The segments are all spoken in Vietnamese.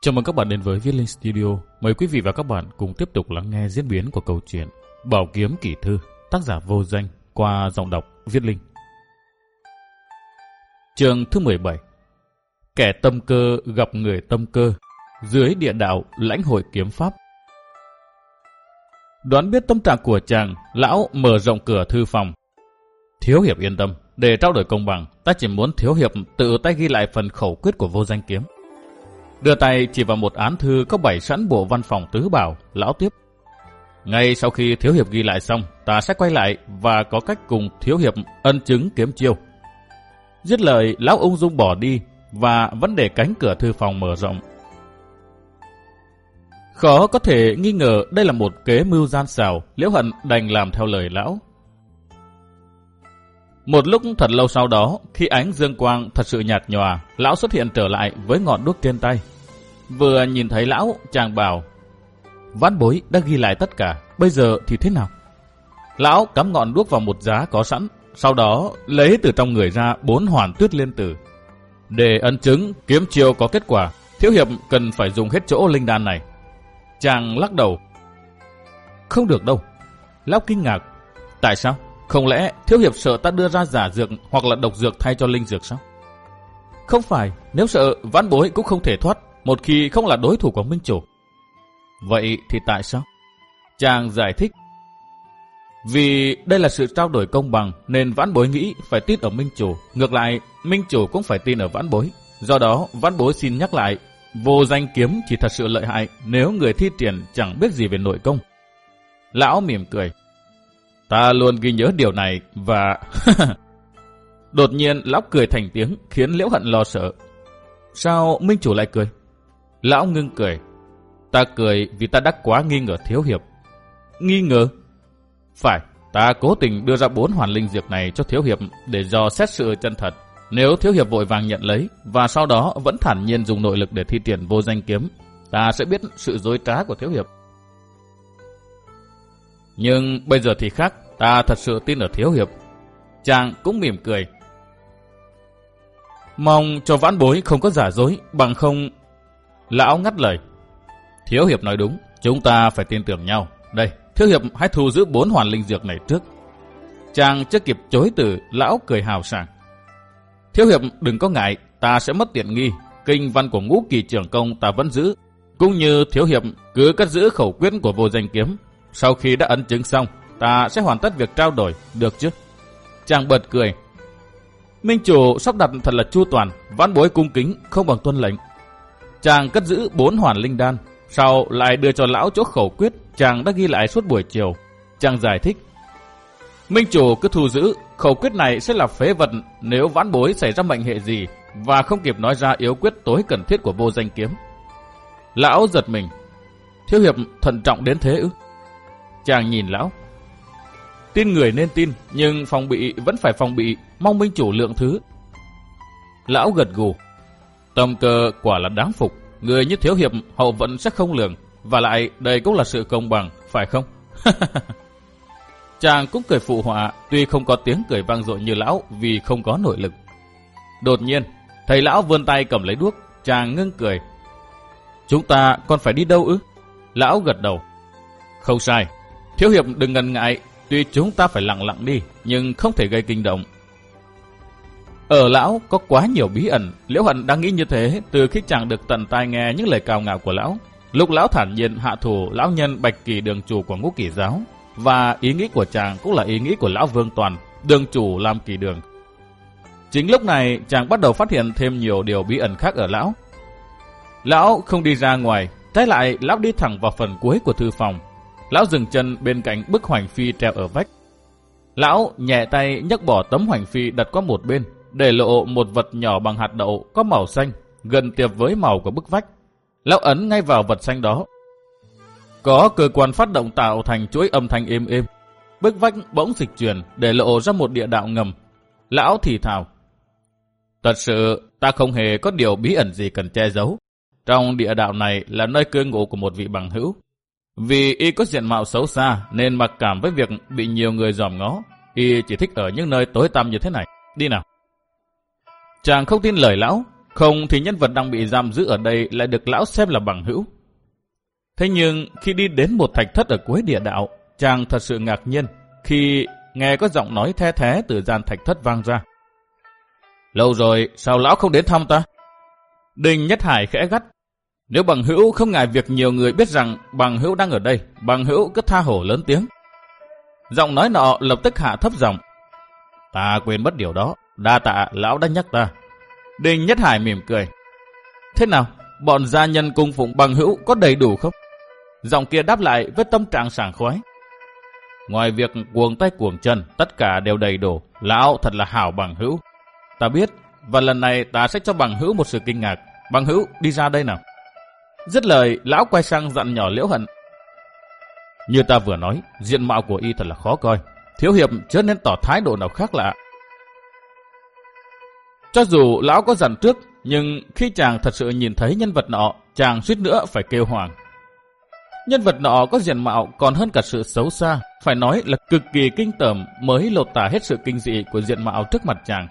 Chào mừng các bạn đến với Viết Linh Studio. Mời quý vị và các bạn cùng tiếp tục lắng nghe diễn biến của câu chuyện Bảo Kiếm Kỷ Thư, tác giả vô danh qua giọng đọc Viết Linh. Chương thứ 17 Kẻ tâm cơ gặp người tâm cơ, dưới địa đạo lãnh hội kiếm pháp. Đoán biết tâm trạng của chàng, lão mở rộng cửa thư phòng. Thiếu hiệp yên tâm, để trao đổi công bằng, ta chỉ muốn thiếu hiệp tự tay ghi lại phần khẩu quyết của vô danh kiếm. Đưa tay chỉ vào một án thư có bảy sẵn bộ văn phòng tứ bảo, lão tiếp. Ngay sau khi thiếu hiệp ghi lại xong, ta sẽ quay lại và có cách cùng thiếu hiệp ân chứng kiếm chiêu. Dứt lời, lão ung dung bỏ đi và vẫn để cánh cửa thư phòng mở rộng. Khó có thể nghi ngờ đây là một kế mưu gian xảo, liễu hận đành làm theo lời lão. Một lúc thật lâu sau đó, khi ánh dương quang thật sự nhạt nhòa, lão xuất hiện trở lại với ngọn đuốc trên tay. Vừa nhìn thấy lão, chàng bảo, Vãn bối đã ghi lại tất cả, bây giờ thì thế nào? Lão cắm ngọn đuốc vào một giá có sẵn, sau đó lấy từ trong người ra bốn hoàn tuyết liên tử. Để ấn chứng kiếm chiêu có kết quả, thiếu hiệp cần phải dùng hết chỗ linh đan này. Chàng lắc đầu. Không được đâu. Lão kinh ngạc. Tại sao? Không lẽ thiếu hiệp sợ ta đưa ra giả dược hoặc là độc dược thay cho linh dược sao? Không phải, nếu sợ vãn bối cũng không thể thoát một khi không là đối thủ của Minh Chủ. Vậy thì tại sao? Chàng giải thích. Vì đây là sự trao đổi công bằng nên vãn bối nghĩ phải tin ở Minh Chủ. Ngược lại, Minh Chủ cũng phải tin ở vãn bối. Do đó, vãn bối xin nhắc lại, vô danh kiếm chỉ thật sự lợi hại nếu người thi triển chẳng biết gì về nội công. Lão mỉm cười. Ta luôn ghi nhớ điều này và... Đột nhiên lão cười thành tiếng khiến Liễu Hận lo sợ. Sao Minh Chủ lại cười? Lão ngưng cười. Ta cười vì ta đã quá nghi ngờ thiếu hiệp. Nghi ngờ? Phải, ta cố tình đưa ra bốn hoàn linh dược này cho thiếu hiệp để do xét sự chân thật. Nếu thiếu hiệp vội vàng nhận lấy và sau đó vẫn thản nhiên dùng nội lực để thi triển vô danh kiếm, ta sẽ biết sự dối trá của thiếu hiệp. Nhưng bây giờ thì khác, ta thật sự tin ở thiếu hiệp. Chàng cũng mỉm cười. Mong cho vãn bối không có giả dối, bằng không... Lão ngắt lời. Thiếu hiệp nói đúng, chúng ta phải tin tưởng nhau. Đây, thiếu hiệp hãy thu giữ bốn hoàn linh dược này trước. Chàng chưa kịp chối từ, lão cười hào sảng. Thiếu hiệp đừng có ngại, ta sẽ mất tiện nghi. Kinh văn của ngũ kỳ trưởng công ta vẫn giữ. Cũng như thiếu hiệp cứ cất giữ khẩu quyết của vô danh kiếm. Sau khi đã ấn chứng xong, ta sẽ hoàn tất việc trao đổi, được chứ? Chàng bật cười. Minh chủ sắp đặt thật là chu toàn, vãn bối cung kính, không bằng tuân lệnh. Chàng cất giữ bốn hoàn linh đan, sau lại đưa cho lão chỗ khẩu quyết, chàng đã ghi lại suốt buổi chiều. Chàng giải thích. Minh chủ cứ thu giữ, khẩu quyết này sẽ là phế vật nếu vãn bối xảy ra mệnh hệ gì và không kịp nói ra yếu quyết tối cần thiết của vô danh kiếm. Lão giật mình. Thiếu hiệp thận trọng đến thế ư? Chàng nhìn lão. Tin người nên tin, nhưng phòng bị vẫn phải phòng bị, mong minh chủ lượng thứ. Lão gật gù. Tâm cơ quả là đáng phục, người như thiếu hiệp hậu vẫn sẽ không lường, và lại đây cũng là sự công bằng, phải không? Chàng cũng cười phụ họa, tuy không có tiếng cười vang dội như lão vì không có nội lực. Đột nhiên, thầy lão vươn tay cầm lấy đuốc, chàng ngưng cười. Chúng ta còn phải đi đâu ư? Lão gật đầu. Không sai, thiếu hiệp đừng ngần ngại, tuy chúng ta phải lặng lặng đi, nhưng không thể gây kinh động. Ở lão có quá nhiều bí ẩn, Liễu Hận đang nghĩ như thế từ khi chàng được tận tai nghe những lời cao ngạo của lão. Lúc lão thản nhiên hạ thủ lão nhân bạch kỳ đường chủ của ngũ kỷ giáo, và ý nghĩ của chàng cũng là ý nghĩ của lão Vương Toàn, đường chủ làm kỳ đường. Chính lúc này chàng bắt đầu phát hiện thêm nhiều điều bí ẩn khác ở lão. Lão không đi ra ngoài, trái lại lão đi thẳng vào phần cuối của thư phòng. Lão dừng chân bên cạnh bức hoành phi treo ở vách. Lão nhẹ tay nhấc bỏ tấm hoành phi đặt qua một bên, để lộ một vật nhỏ bằng hạt đậu có màu xanh, gần tiệp với màu của bức vách. Lão ấn ngay vào vật xanh đó. Có cơ quan phát động tạo thành chuỗi âm thanh êm êm. Bức vách bỗng dịch chuyển để lộ ra một địa đạo ngầm. Lão thì thào. Thật sự, ta không hề có điều bí ẩn gì cần che giấu. Trong địa đạo này là nơi cư ngụ của một vị bằng hữu. Vì y có diện mạo xấu xa nên mặc cảm với việc bị nhiều người dòm ngó. Y chỉ thích ở những nơi tối tăm như thế này. Đi nào. Chàng không tin lời lão, Không thì nhân vật đang bị giam giữ ở đây lại được lão xem là bằng hữu. Thế nhưng khi đi đến một thạch thất ở cuối địa đạo, chàng thật sự ngạc nhiên khi nghe có giọng nói the thế từ gian thạch thất vang ra. Lâu rồi, sao lão không đến thăm ta? Đinh Nhất Hải khẽ gắt. Nếu bằng hữu không ngại việc nhiều người biết rằng bằng hữu đang ở đây, bằng hữu cứ tha hổ lớn tiếng. Giọng nói nọ lập tức hạ thấp giọng. Ta quên mất điều đó, đa tạ lão đã nhắc ta. Đinh Nhất Hải mỉm cười. Thế nào, bọn gia nhân cung phụng bằng hữu có đầy đủ không? Giọng kia đáp lại với tâm trạng sảng khoái. Ngoài việc cuồng tay cuồng chân, tất cả đều đầy đủ. Lão thật là hảo bằng hữu. Ta biết, và lần này ta sẽ cho bằng hữu một sự kinh ngạc. Bằng hữu, đi ra đây nào. Dứt lời, lão quay sang dặn nhỏ liễu hận. Như ta vừa nói, diện mạo của y thật là khó coi. Thiếu hiệp chớ nên tỏ thái độ nào khác lạ. Cho dù lão có dặn trước, nhưng khi chàng thật sự nhìn thấy nhân vật nọ, chàng suýt nữa phải kêu hoàng. Nhân vật nọ có diện mạo còn hơn cả sự xấu xa, phải nói là cực kỳ kinh tởm mới lột tả hết sự kinh dị của diện mạo trước mặt chàng.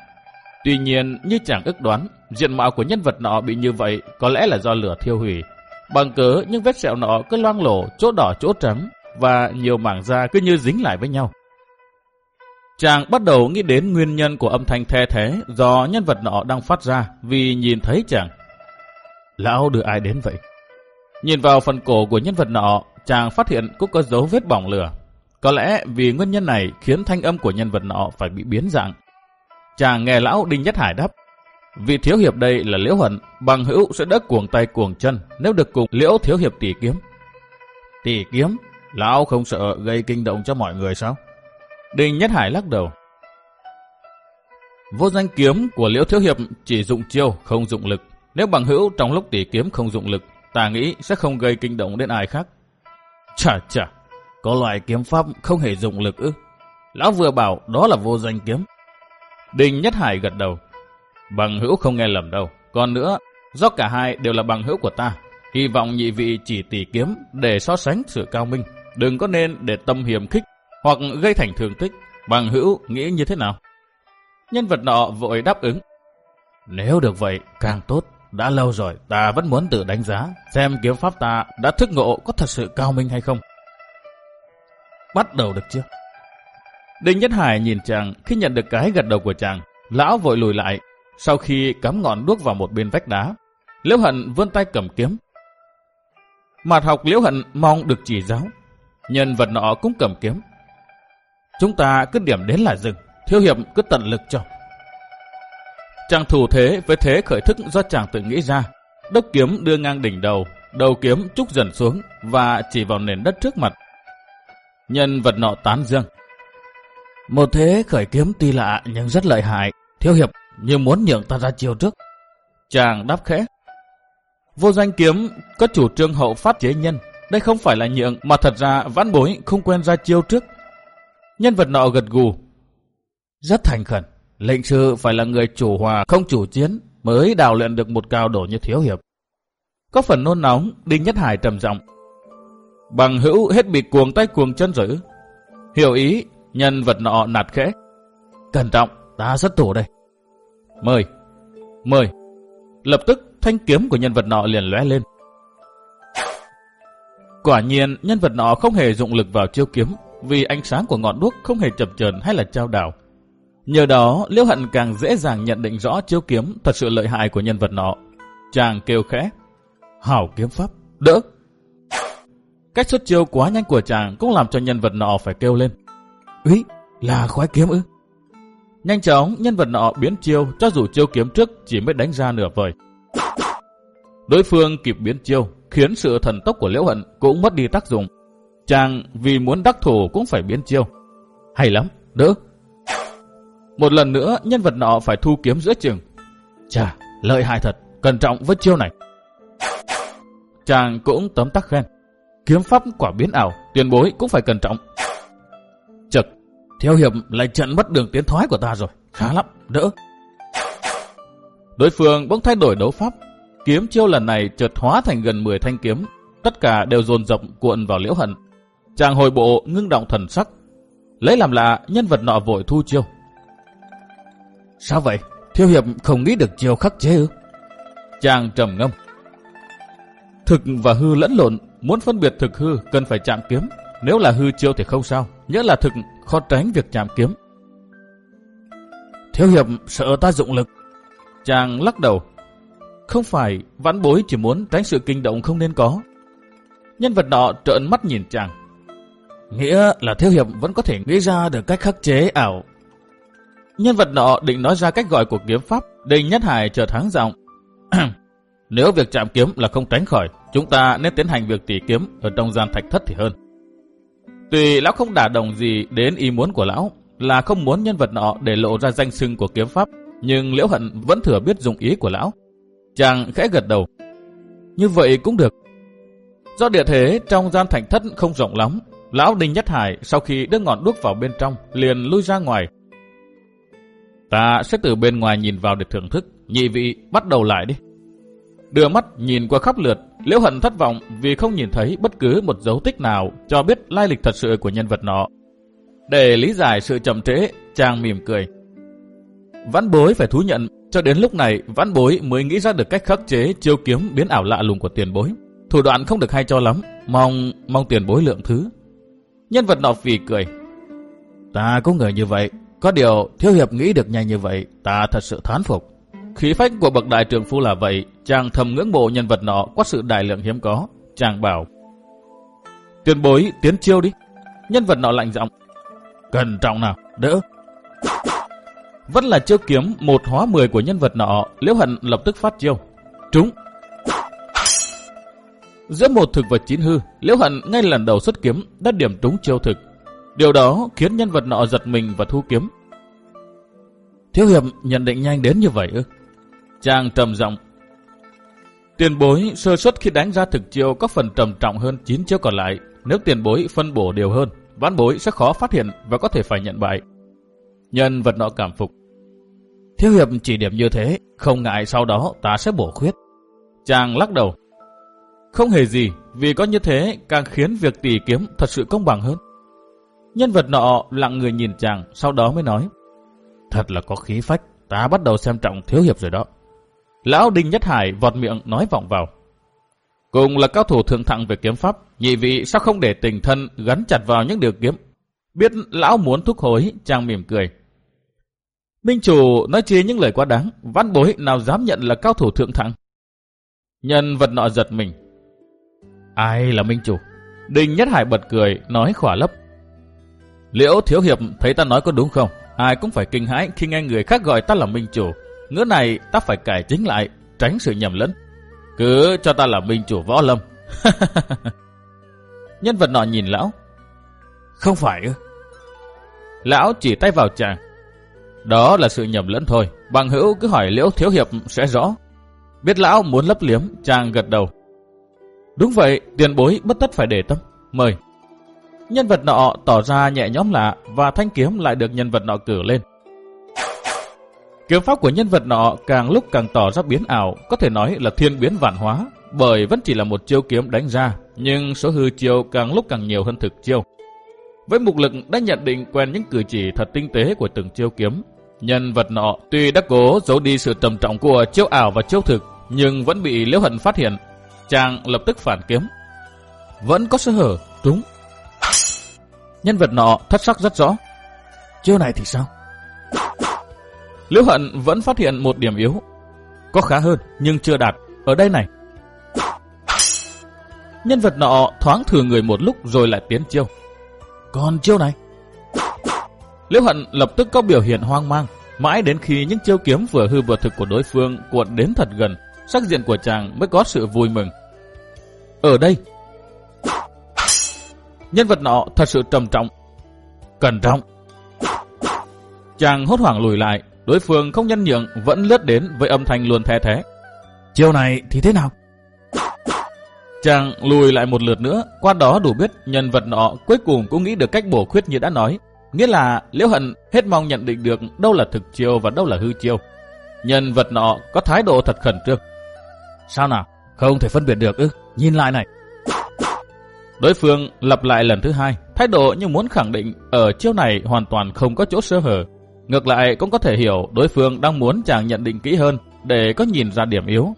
Tuy nhiên, như chàng ước đoán, diện mạo của nhân vật nọ bị như vậy có lẽ là do lửa thiêu hủy. Bằng cớ những vết sẹo nọ cứ loang lổ, chỗ đỏ chỗ trắng và nhiều mảng da cứ như dính lại với nhau. Chàng bắt đầu nghĩ đến nguyên nhân của âm thanh the thế do nhân vật nọ đang phát ra vì nhìn thấy chàng. Lão đưa ai đến vậy? Nhìn vào phần cổ của nhân vật nọ, chàng phát hiện cũng có dấu vết bỏng lửa. Có lẽ vì nguyên nhân này khiến thanh âm của nhân vật nọ phải bị biến dạng. Chàng nghe lão Đinh Nhất Hải đáp. Vị thiếu hiệp đây là Liễu Hận, bằng hữu sẽ đỡ cuồng tay cuồng chân nếu được cùng Liễu thiếu hiệp tỷ kiếm. Tỷ kiếm? Lão không sợ gây kinh động cho mọi người sao? Đinh Nhất Hải lắc đầu. Vô danh kiếm của Liễu Thiếu Hiệp chỉ dụng chiêu, không dụng lực. Nếu bằng hữu trong lúc tỉ kiếm không dụng lực, ta nghĩ sẽ không gây kinh động đến ai khác. Chà chà, có loại kiếm pháp không hề dụng lực ư. Lão vừa bảo đó là vô danh kiếm. Đinh Nhất Hải gật đầu. Bằng hữu không nghe lầm đâu. Còn nữa, do cả hai đều là bằng hữu của ta. Hy vọng nhị vị chỉ tỉ kiếm để so sánh sự cao minh. Đừng có nên để tâm hiểm khích hoặc gây thành thương tích. Bằng hữu nghĩ như thế nào? Nhân vật nọ vội đáp ứng. Nếu được vậy, càng tốt. Đã lâu rồi, ta vẫn muốn tự đánh giá, xem kiếm pháp ta đã thức ngộ có thật sự cao minh hay không. Bắt đầu được chưa? Đinh Nhất Hải nhìn chàng khi nhận được cái gật đầu của chàng. Lão vội lùi lại, sau khi cắm ngọn đuốc vào một bên vách đá. Liễu Hận vươn tay cầm kiếm. mặt học Liễu Hận mong được chỉ giáo. Nhân vật nọ cũng cầm kiếm. Chúng ta cứ điểm đến là dừng, thiếu hiệp cứ tận lực cho. Chàng thủ thế với thế khởi thức do chàng tự nghĩ ra. Đốc kiếm đưa ngang đỉnh đầu, đầu kiếm trúc dần xuống và chỉ vào nền đất trước mặt. Nhân vật nọ tán dương. Một thế khởi kiếm tuy lạ nhưng rất lợi hại. Thiếu hiệp như muốn nhượng ta ra chiều trước. Chàng đáp khẽ. Vô danh kiếm có chủ trương hậu phát chế nhân. Đây không phải là nhượng mà thật ra vãn bối không quen ra chiêu trước. Nhân vật nọ gật gù. Rất thành khẩn. Lệnh sư phải là người chủ hòa không chủ chiến mới đào luyện được một cao độ như thiếu hiệp. Có phần nôn nóng, Đinh Nhất Hải trầm giọng. Bằng hữu hết bị cuồng tay cuồng chân rồi? Hiểu ý, nhân vật nọ nạt khẽ. Cẩn trọng, ta rất thủ đây. Mời, mời. Lập tức thanh kiếm của nhân vật nọ liền lóe lên. Quả nhiên, nhân vật nọ không hề dụng lực vào chiêu kiếm, vì ánh sáng của ngọn đuốc không hề chập chờn hay là trao đảo. Nhờ đó, Liễu Hận càng dễ dàng nhận định rõ chiêu kiếm thật sự lợi hại của nhân vật nọ. Chàng kêu khẽ, hảo kiếm pháp, đỡ. Cách xuất chiêu quá nhanh của chàng cũng làm cho nhân vật nọ phải kêu lên. Úi, là khoái kiếm ư? Nhanh chóng, nhân vật nọ biến chiêu cho dù chiêu kiếm trước chỉ mới đánh ra nửa vời. Đối phương kịp biến chiêu, khiến sự thần tốc của Liễu Hận cũng mất đi tác dụng. Chàng vì muốn đắc thủ cũng phải biến chiêu. Hay lắm, đỡ. Một lần nữa, nhân vật nọ phải thu kiếm giữa chừng. Chà, lợi hại thật, cẩn trọng với chiêu này. Chàng cũng tấm tắc khen. Kiếm pháp quả biến ảo, tuyên bối cũng phải cẩn trọng. Theo hiệp lại trận mất đường tiến thoái của ta rồi. Khá lắm, đỡ. Đối phương bỗng thay đổi đấu pháp. Kiếm chiêu lần này chợt hóa thành gần 10 thanh kiếm. Tất cả đều dồn dập cuộn vào liễu hận. Chàng hồi bộ ngưng động thần sắc. Lấy làm lạ, nhân vật nọ vội thu chiêu. Sao vậy? Thiếu hiệp không nghĩ được chiêu khắc chế ư? Chàng trầm ngâm. Thực và hư lẫn lộn, muốn phân biệt thực hư cần phải chạm kiếm. Nếu là hư chiêu thì không sao, nhớ là thực khó tránh việc chạm kiếm. Thiếu hiệp sợ ta dụng lực. Chàng lắc đầu. Không phải, vãn bối chỉ muốn tránh sự kinh động không nên có. Nhân vật nọ trợn mắt nhìn chàng. Nghĩa là thiếu hiệp vẫn có thể nghĩ ra được cách khắc chế ảo. Nhân vật nọ định nói ra cách gọi của kiếm pháp, đình nhất hải chờ thắng giọng. Nếu việc chạm kiếm là không tránh khỏi, chúng ta nên tiến hành việc tỉ kiếm ở trong gian thạch thất thì hơn tùy lão không đả đồng gì đến ý muốn của lão, là không muốn nhân vật nọ để lộ ra danh sưng của kiếm pháp, nhưng Liễu Hận vẫn thừa biết dùng ý của lão. Chàng khẽ gật đầu. Như vậy cũng được. Do địa thế trong gian thành thất không rộng lắm, lão Đinh Nhất Hải sau khi đưa ngọn đuốc vào bên trong liền lui ra ngoài. Ta sẽ từ bên ngoài nhìn vào để thưởng thức, nhị vị bắt đầu lại đi. Đưa mắt nhìn qua khắp lượt, Liễu Hận thất vọng vì không nhìn thấy bất cứ một dấu tích nào cho biết lai lịch thật sự của nhân vật nọ. Để lý giải sự chậm trễ, chàng mỉm cười. Vãn bối phải thú nhận, cho đến lúc này vãn bối mới nghĩ ra được cách khắc chế chiêu kiếm biến ảo lạ lùng của tiền bối. Thủ đoạn không được hay cho lắm, mong mong tiền bối lượng thứ. Nhân vật nọ phì cười. Ta cũng ngờ như vậy, có điều thiếu hiệp nghĩ được nhanh như vậy, ta thật sự thán phục. Khí phách của bậc đại trưởng phu là vậy, chàng thầm ngưỡng mộ nhân vật nọ có sự đại lượng hiếm có. Chàng bảo, tiền bối tiến chiêu đi. Nhân vật nọ lạnh giọng, cẩn trọng nào, đỡ. Vẫn là chiêu kiếm một hóa mười của nhân vật nọ, Liễu Hận lập tức phát chiêu. Trúng. Giữa một thực và chín hư, Liễu Hận ngay lần đầu xuất kiếm đã điểm trúng chiêu thực. Điều đó khiến nhân vật nọ giật mình và thu kiếm. Thiếu hiệp nhận định nhanh đến như vậy ư? Chàng trầm giọng. Tiền bối sơ suất khi đánh ra thực chiêu có phần trầm trọng hơn 9 chiêu còn lại. Nếu tiền bối phân bổ đều hơn, ván bối sẽ khó phát hiện và có thể phải nhận bại. Nhân vật nọ cảm phục. Thiếu hiệp chỉ điểm như thế, không ngại sau đó ta sẽ bổ khuyết. Chàng lắc đầu. Không hề gì, vì có như thế càng khiến việc tỉ kiếm thật sự công bằng hơn. Nhân vật nọ lặng người nhìn chàng, sau đó mới nói. Thật là có khí phách, ta bắt đầu xem trọng thiếu hiệp rồi đó. Lão Đinh Nhất Hải vọt miệng nói vọng vào. Cùng là cao thủ thượng thặng về kiếm pháp, nhị vị sao không để tình thân gắn chặt vào những điều kiếm. Biết lão muốn thúc hối, chàng mỉm cười. Minh chủ nói chia những lời quá đáng, văn bối nào dám nhận là cao thủ thượng thặng. Nhân vật nọ giật mình. Ai là Minh chủ? Đinh Nhất Hải bật cười, nói khỏa lấp. Liễu Thiếu Hiệp thấy ta nói có đúng không? Ai cũng phải kinh hãi khi nghe người khác gọi ta là Minh chủ. Ngữ này ta phải cải chính lại, tránh sự nhầm lẫn. Cứ cho ta là Minh chủ võ lâm. Nhân vật nọ nhìn lão. Không phải ư? Lão chỉ tay vào chàng. Đó là sự nhầm lẫn thôi. Bằng hữu cứ hỏi Liễu Thiếu Hiệp sẽ rõ. Biết lão muốn lấp liếm, chàng gật đầu. Đúng vậy, tiền bối bất tất phải để tâm. Mời. Nhân vật nọ tỏ ra nhẹ nhõm lạ và thanh kiếm lại được nhân vật nọ cử lên. Kiếm pháp của nhân vật nọ càng lúc càng tỏ ra biến ảo, có thể nói là thiên biến vạn hóa, bởi vẫn chỉ là một chiêu kiếm đánh ra, nhưng số hư chiêu càng lúc càng nhiều hơn thực chiêu. Với mục lực đã nhận định quen những cử chỉ thật tinh tế của từng chiêu kiếm, nhân vật nọ tuy đã cố giấu đi sự trầm trọng của chiêu ảo và chiêu thực, nhưng vẫn bị Liễu Hận phát hiện. Chàng lập tức phản kiếm. Vẫn có sơ hở, đúng. Nhân vật nọ thất sắc rất rõ. Chiêu này thì sao? Liễu Hận vẫn phát hiện một điểm yếu. Có khá hơn, nhưng chưa đạt. Ở đây này. Nhân vật nọ thoáng thừa người một lúc rồi lại tiến chiêu. Còn chiêu này? Liễu Hận lập tức có biểu hiện hoang mang. Mãi đến khi những chiêu kiếm vừa hư vừa thực của đối phương cuộn đến thật gần, sắc diện của chàng mới có sự vui mừng. Ở đây, nhân vật nọ thật sự trầm trọng, cẩn trọng. Chàng hốt hoảng lùi lại, đối phương không nhân nhượng vẫn lướt đến với âm thanh luôn the thế. Chiều này thì thế nào? Chàng lùi lại một lượt nữa, qua đó đủ biết nhân vật nọ cuối cùng cũng nghĩ được cách bổ khuyết như đã nói. Nghĩa là Liễu Hận hết mong nhận định được đâu là thực chiêu và đâu là hư chiêu. Nhân vật nọ có thái độ thật khẩn trương. Sao nào? Không thể phân biệt được ư? Nhìn lại này. Đối phương lặp lại lần thứ hai, thái độ như muốn khẳng định ở chiêu này hoàn toàn không có chỗ sơ hở. Ngược lại cũng có thể hiểu đối phương đang muốn chàng nhận định kỹ hơn để có nhìn ra điểm yếu.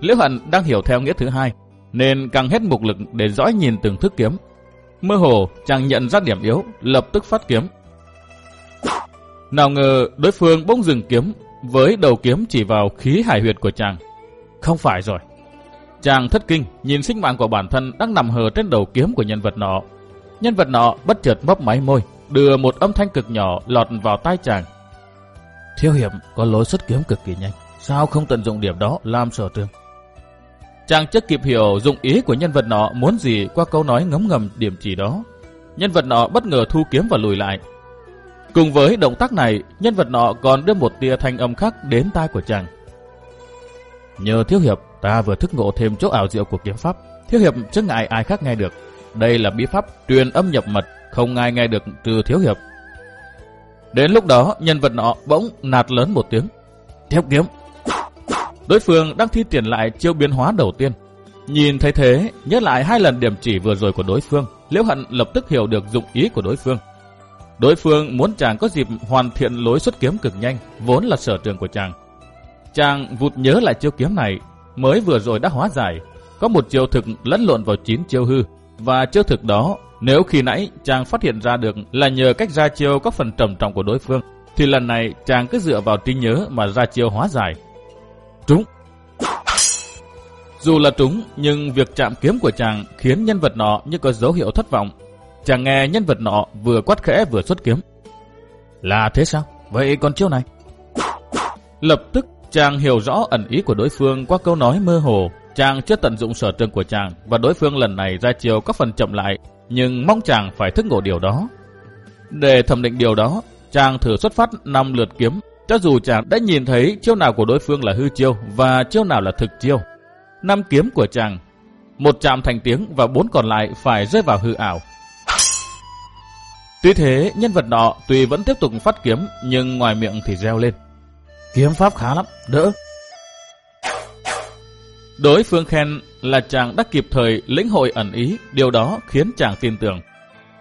Liễu Hận đang hiểu theo nghĩa thứ hai, nên càng hết mục lực để dõi nhìn từng thức kiếm. Mơ hồ, chàng nhận ra điểm yếu, lập tức phát kiếm. Nào ngờ đối phương bỗng dừng kiếm, với đầu kiếm chỉ vào khí hải huyệt của chàng. Không phải rồi. Chàng thất kinh, nhìn sinh mạng của bản thân đang nằm hờ trên đầu kiếm của nhân vật nọ. Nhân vật nọ bất chợt mấp máy môi, đưa một âm thanh cực nhỏ lọt vào tai chàng. Thiếu hiệp có lối xuất kiếm cực kỳ nhanh, sao không tận dụng điểm đó làm sở trường? Chàng chưa kịp hiểu dụng ý của nhân vật nọ muốn gì qua câu nói ngấm ngầm điểm chỉ đó. Nhân vật nọ bất ngờ thu kiếm và lùi lại. Cùng với động tác này, nhân vật nọ còn đưa một tia thanh âm khác đến tai của chàng. Nhờ thiếu hiệp, ta vừa thức ngộ thêm chỗ ảo diệu của kiếm pháp. Thiếu hiệp chứ ngại ai khác nghe được. Đây là bí pháp truyền âm nhập mật, không ai nghe được từ thiếu hiệp. Đến lúc đó, nhân vật nọ bỗng nạt lớn một tiếng. Theo kiếm. Đối phương đang thi triển lại chiêu biến hóa đầu tiên. Nhìn thấy thế, nhớ lại hai lần điểm chỉ vừa rồi của đối phương, Liễu Hận lập tức hiểu được dụng ý của đối phương. Đối phương muốn chàng có dịp hoàn thiện lối xuất kiếm cực nhanh, vốn là sở trường của chàng. Chàng vụt nhớ lại chiêu kiếm này, mới vừa rồi đã hóa giải. Có một chiêu thực lẫn lộn vào chín chiêu hư, và chiêu thực đó, nếu khi nãy chàng phát hiện ra được là nhờ cách ra chiêu có phần trầm trọng của đối phương, thì lần này chàng cứ dựa vào trí nhớ mà ra chiêu hóa giải. Trúng! Dù là trúng, nhưng việc chạm kiếm của chàng khiến nhân vật nọ như có dấu hiệu thất vọng. Chàng nghe nhân vật nọ vừa quát khẽ vừa xuất kiếm. Là thế sao? Vậy còn chiêu này? Lập tức chàng hiểu rõ ẩn ý của đối phương qua câu nói mơ hồ. Chàng chưa tận dụng sở trường của chàng và đối phương lần này ra chiều có phần chậm lại, nhưng mong chàng phải thức ngộ điều đó. Để thẩm định điều đó, chàng thử xuất phát 5 lượt kiếm, cho dù chàng đã nhìn thấy chiêu nào của đối phương là hư chiêu và chiêu nào là thực chiêu. Năm kiếm của chàng, một chạm thành tiếng và bốn còn lại phải rơi vào hư ảo. Tuy thế, nhân vật nọ tuy vẫn tiếp tục phát kiếm, nhưng ngoài miệng thì reo lên. Kiếm pháp khá lắm, đỡ. Đối phương khen là chàng đã kịp thời lĩnh hội ẩn ý, điều đó khiến chàng tin tưởng.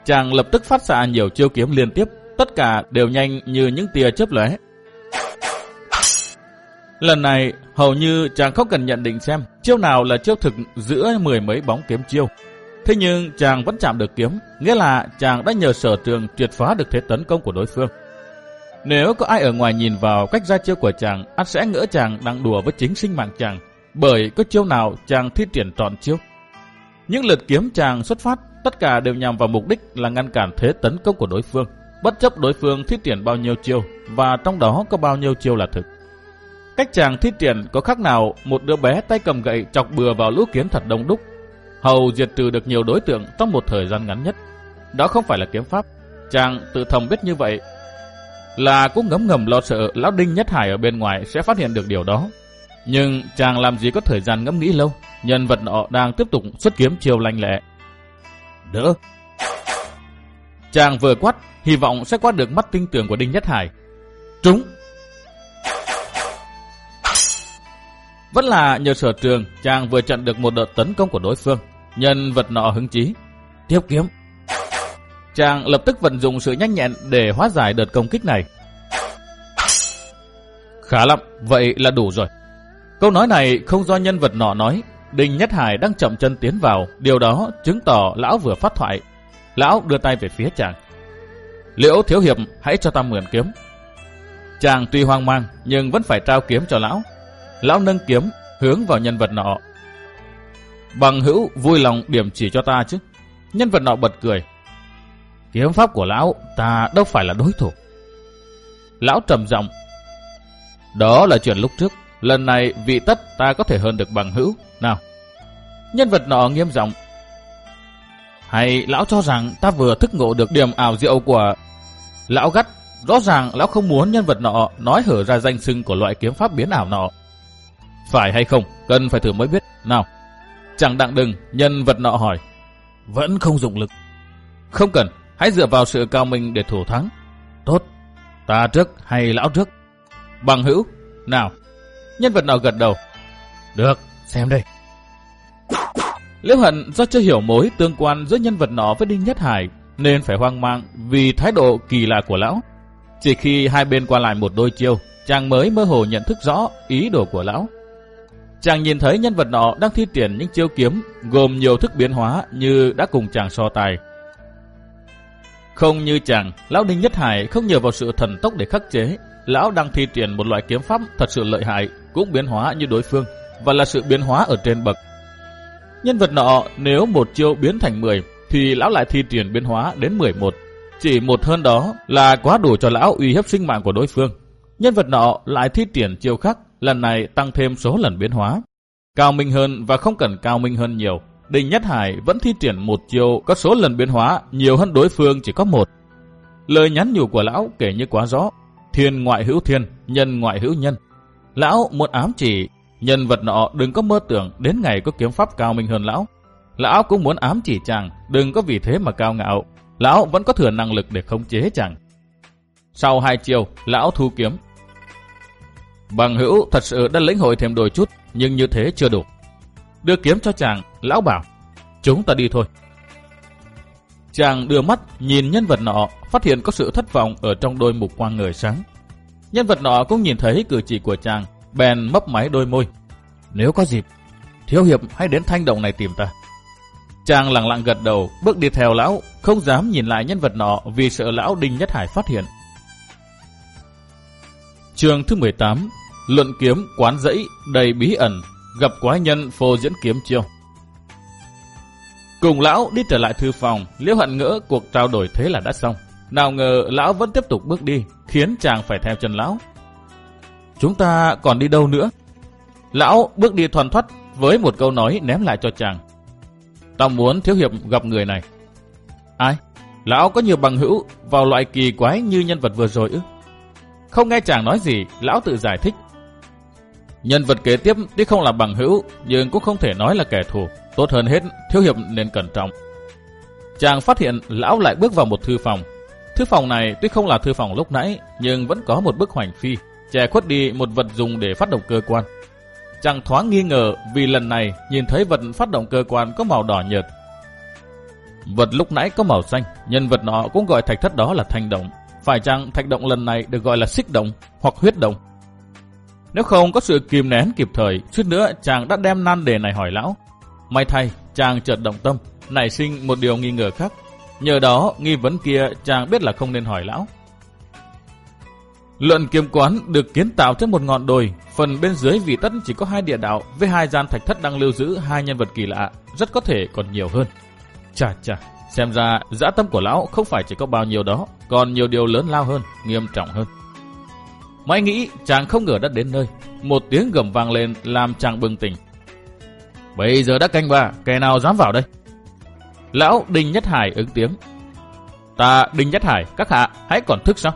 Chàng lập tức phát xạ nhiều chiêu kiếm liên tiếp, tất cả đều nhanh như những tia chớp lóe. Lần này, hầu như chàng không cần nhận định xem chiêu nào là chiêu thực giữa mười mấy bóng kiếm chiêu. Thế nhưng chàng vẫn chạm được kiếm, nghĩa là chàng đã nhờ sở trường triệt phá được thế tấn công của đối phương. Nếu có ai ở ngoài nhìn vào cách ra chiêu của chàng, ắt sẽ ngỡ chàng đang đùa với chính sinh mạng chàng, bởi có chiêu nào chàng thi triển trọn chiêu. Những lượt kiếm chàng xuất phát, tất cả đều nhằm vào mục đích là ngăn cản thế tấn công của đối phương, bất chấp đối phương thi triển bao nhiêu chiêu, và trong đó có bao nhiêu chiêu là thực. Cách chàng thi triển có khác nào một đứa bé tay cầm gậy chọc bừa vào lũ kiến thật đông đúc, hầu diệt trừ được nhiều đối tượng trong một thời gian ngắn nhất. Đó không phải là kiếm pháp, chàng tự thầm biết như vậy là cũng ngấm ngầm lo sợ lão Đinh Nhất Hải ở bên ngoài sẽ phát hiện được điều đó. Nhưng chàng làm gì có thời gian ngẫm nghĩ lâu, nhân vật nọ đang tiếp tục xuất kiếm chiều lành lẹ. Đỡ! Chàng vừa quát, hy vọng sẽ quát được mắt tinh tường của Đinh Nhất Hải. Trúng! Vẫn là nhờ sở trường, chàng vừa chặn được một đợt tấn công của đối phương. Nhân vật nọ hứng chí. Tiếp kiếm! Chàng lập tức vận dụng sự nhanh nhẹn để hóa giải đợt công kích này. Khá lắm, vậy là đủ rồi. Câu nói này không do nhân vật nọ nói. Đinh Nhất Hải đang chậm chân tiến vào, điều đó chứng tỏ lão vừa phát thoại. Lão đưa tay về phía chàng. Liễu Thiếu Hiệp, hãy cho ta mượn kiếm. Chàng tuy hoang mang, nhưng vẫn phải trao kiếm cho lão. Lão nâng kiếm, hướng vào nhân vật nọ. Bằng hữu vui lòng điểm chỉ cho ta chứ. Nhân vật nọ bật cười. Kiếm pháp của lão ta đâu phải là đối thủ. Lão trầm giọng. Đó là chuyện lúc trước. Lần này vị tất ta có thể hơn được bằng hữu. Nào. Nhân vật nọ nghiêm giọng. Hay lão cho rằng ta vừa thức ngộ được điểm ảo diệu của... Lão gắt. Rõ ràng lão không muốn nhân vật nọ nói hở ra danh xưng của loại kiếm pháp biến ảo nọ. Phải hay không? Cần phải thử mới biết. Nào. Chẳng đặng đừng, nhân vật nọ hỏi. Vẫn không dụng lực. Không cần, Hãy dựa vào sự cao minh để thủ thắng. Tốt, ta trước hay lão trước? Bằng hữu, nào. Nhân vật nào gật đầu? Được, xem đây. Liễu Hận do chưa hiểu mối tương quan giữa nhân vật nọ với Đinh Nhất Hải nên phải hoang mang vì thái độ kỳ lạ của lão. Chỉ khi hai bên qua lại một đôi chiêu, chàng mới mơ hồ nhận thức rõ ý đồ của lão. Chàng nhìn thấy nhân vật nọ đang thi triển những chiêu kiếm gồm nhiều thức biến hóa như đã cùng chàng so tài. Không như chàng, Lão Đinh Nhất Hải không nhờ vào sự thần tốc để khắc chế. Lão đang thi triển một loại kiếm pháp thật sự lợi hại, cũng biến hóa như đối phương, và là sự biến hóa ở trên bậc. Nhân vật nọ nếu một chiêu biến thành 10, thì lão lại thi triển biến hóa đến 11. Chỉ một hơn đó là quá đủ cho lão uy hiếp sinh mạng của đối phương. Nhân vật nọ lại thi triển chiêu khác, lần này tăng thêm số lần biến hóa. Cao minh hơn và không cần cao minh hơn nhiều. Đinh Nhất Hải vẫn thi triển một chiêu có số lần biến hóa nhiều hơn đối phương chỉ có một. Lời nhắn nhủ của lão kể như quá rõ. Thiên ngoại hữu thiên, nhân ngoại hữu nhân. Lão muốn ám chỉ nhân vật nọ đừng có mơ tưởng đến ngày có kiếm pháp cao minh hơn lão. Lão cũng muốn ám chỉ chàng, đừng có vì thế mà cao ngạo. Lão vẫn có thừa năng lực để khống chế chàng. Sau hai chiều, lão thu kiếm. Bằng hữu thật sự đã lĩnh hội thêm đôi chút, nhưng như thế chưa đủ. Đưa kiếm cho chàng, lão bảo, chúng ta đi thôi. Chàng đưa mắt nhìn nhân vật nọ, phát hiện có sự thất vọng ở trong đôi mục quang người sáng. Nhân vật nọ cũng nhìn thấy cử chỉ của chàng, bèn mấp máy đôi môi. Nếu có dịp, thiếu hiệp hãy đến thanh động này tìm ta. Chàng lặng lặng gật đầu, bước đi theo lão, không dám nhìn lại nhân vật nọ vì sợ lão Đinh Nhất Hải phát hiện. Trường thứ 18 Luận kiếm quán dãy đầy bí ẩn Gặp quái nhân phô diễn kiếm chiêu Cùng lão đi trở lại thư phòng Liễu hận ngỡ cuộc trao đổi thế là đã xong nào ngờ lão vẫn tiếp tục bước đi Khiến chàng phải theo chân lão. Chúng ta còn đi đâu nữa? Lão bước đi thoăn thoắt Với một câu nói ném lại cho chàng. Tao muốn thiếu hiệp gặp người này. Ai? Lão có nhiều bằng hữu Vào loại kỳ quái như nhân vật vừa rồi ư? Không nghe chàng nói gì Lão tự giải thích. Nhân vật kế tiếp tuy không là bằng hữu, nhưng cũng không thể nói là kẻ thù. Tốt hơn hết, thiếu hiệp nên cẩn trọng. Chàng phát hiện lão lại bước vào một thư phòng. Thư phòng này tuy không là thư phòng lúc nãy, nhưng vẫn có một bức hoành phi, che khuất đi một vật dùng để phát động cơ quan. Chàng thoáng nghi ngờ vì lần này nhìn thấy vật phát động cơ quan có màu đỏ nhợt. Vật lúc nãy có màu xanh, nhân vật nọ cũng gọi thạch thất đó là thanh động. Phải chăng thạch động lần này được gọi là xích động hoặc huyết động? Nếu không có sự kìm nén kịp thời, suýt nữa chàng đã đem nan đề này hỏi lão. May thay, chàng chợt động tâm, nảy sinh một điều nghi ngờ khác. Nhờ đó, nghi vấn kia chàng biết là không nên hỏi lão. Luận kiếm quán được kiến tạo trên một ngọn đồi, phần bên dưới vị tất chỉ có hai địa đạo với hai gian thạch thất đang lưu giữ hai nhân vật kỳ lạ, rất có thể còn nhiều hơn. Chà chà, xem ra dã tâm của lão không phải chỉ có bao nhiêu đó, còn nhiều điều lớn lao hơn, nghiêm trọng hơn. Mãi nghĩ chàng không ngờ đã đến nơi. Một tiếng gầm vang lên làm chàng bừng tỉnh. Bây giờ đã canh ba, kẻ nào dám vào đây? Lão Đinh Nhất Hải ứng tiếng. Ta Đinh Nhất Hải, các hạ, hãy còn thức sao?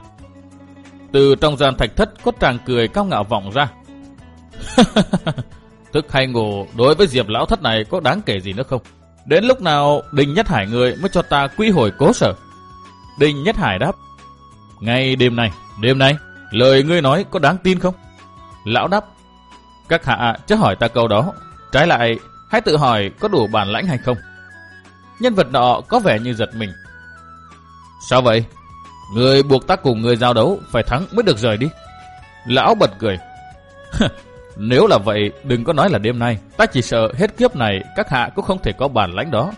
Từ trong gian thạch thất có tràng cười cao ngạo vọng ra. thức hay ngủ đối với Diệp Lão Thất này có đáng kể gì nữa không? Đến lúc nào Đinh Nhất Hải người mới cho ta quy hồi cố sở? Đinh Nhất Hải đáp. Ngay đêm này, đêm nay, Lời ngươi nói có đáng tin không? Lão đáp, các hạ chớ hỏi ta câu đó. Trái lại, hãy tự hỏi có đủ bản lãnh hay không. Nhân vật nọ có vẻ như giật mình. Sao vậy? Người buộc ta cùng người giao đấu phải thắng mới được rời đi. Lão bật cười. Nếu là vậy, đừng có nói là đêm nay. Ta chỉ sợ hết kiếp này các hạ cũng không thể có bản lãnh đó.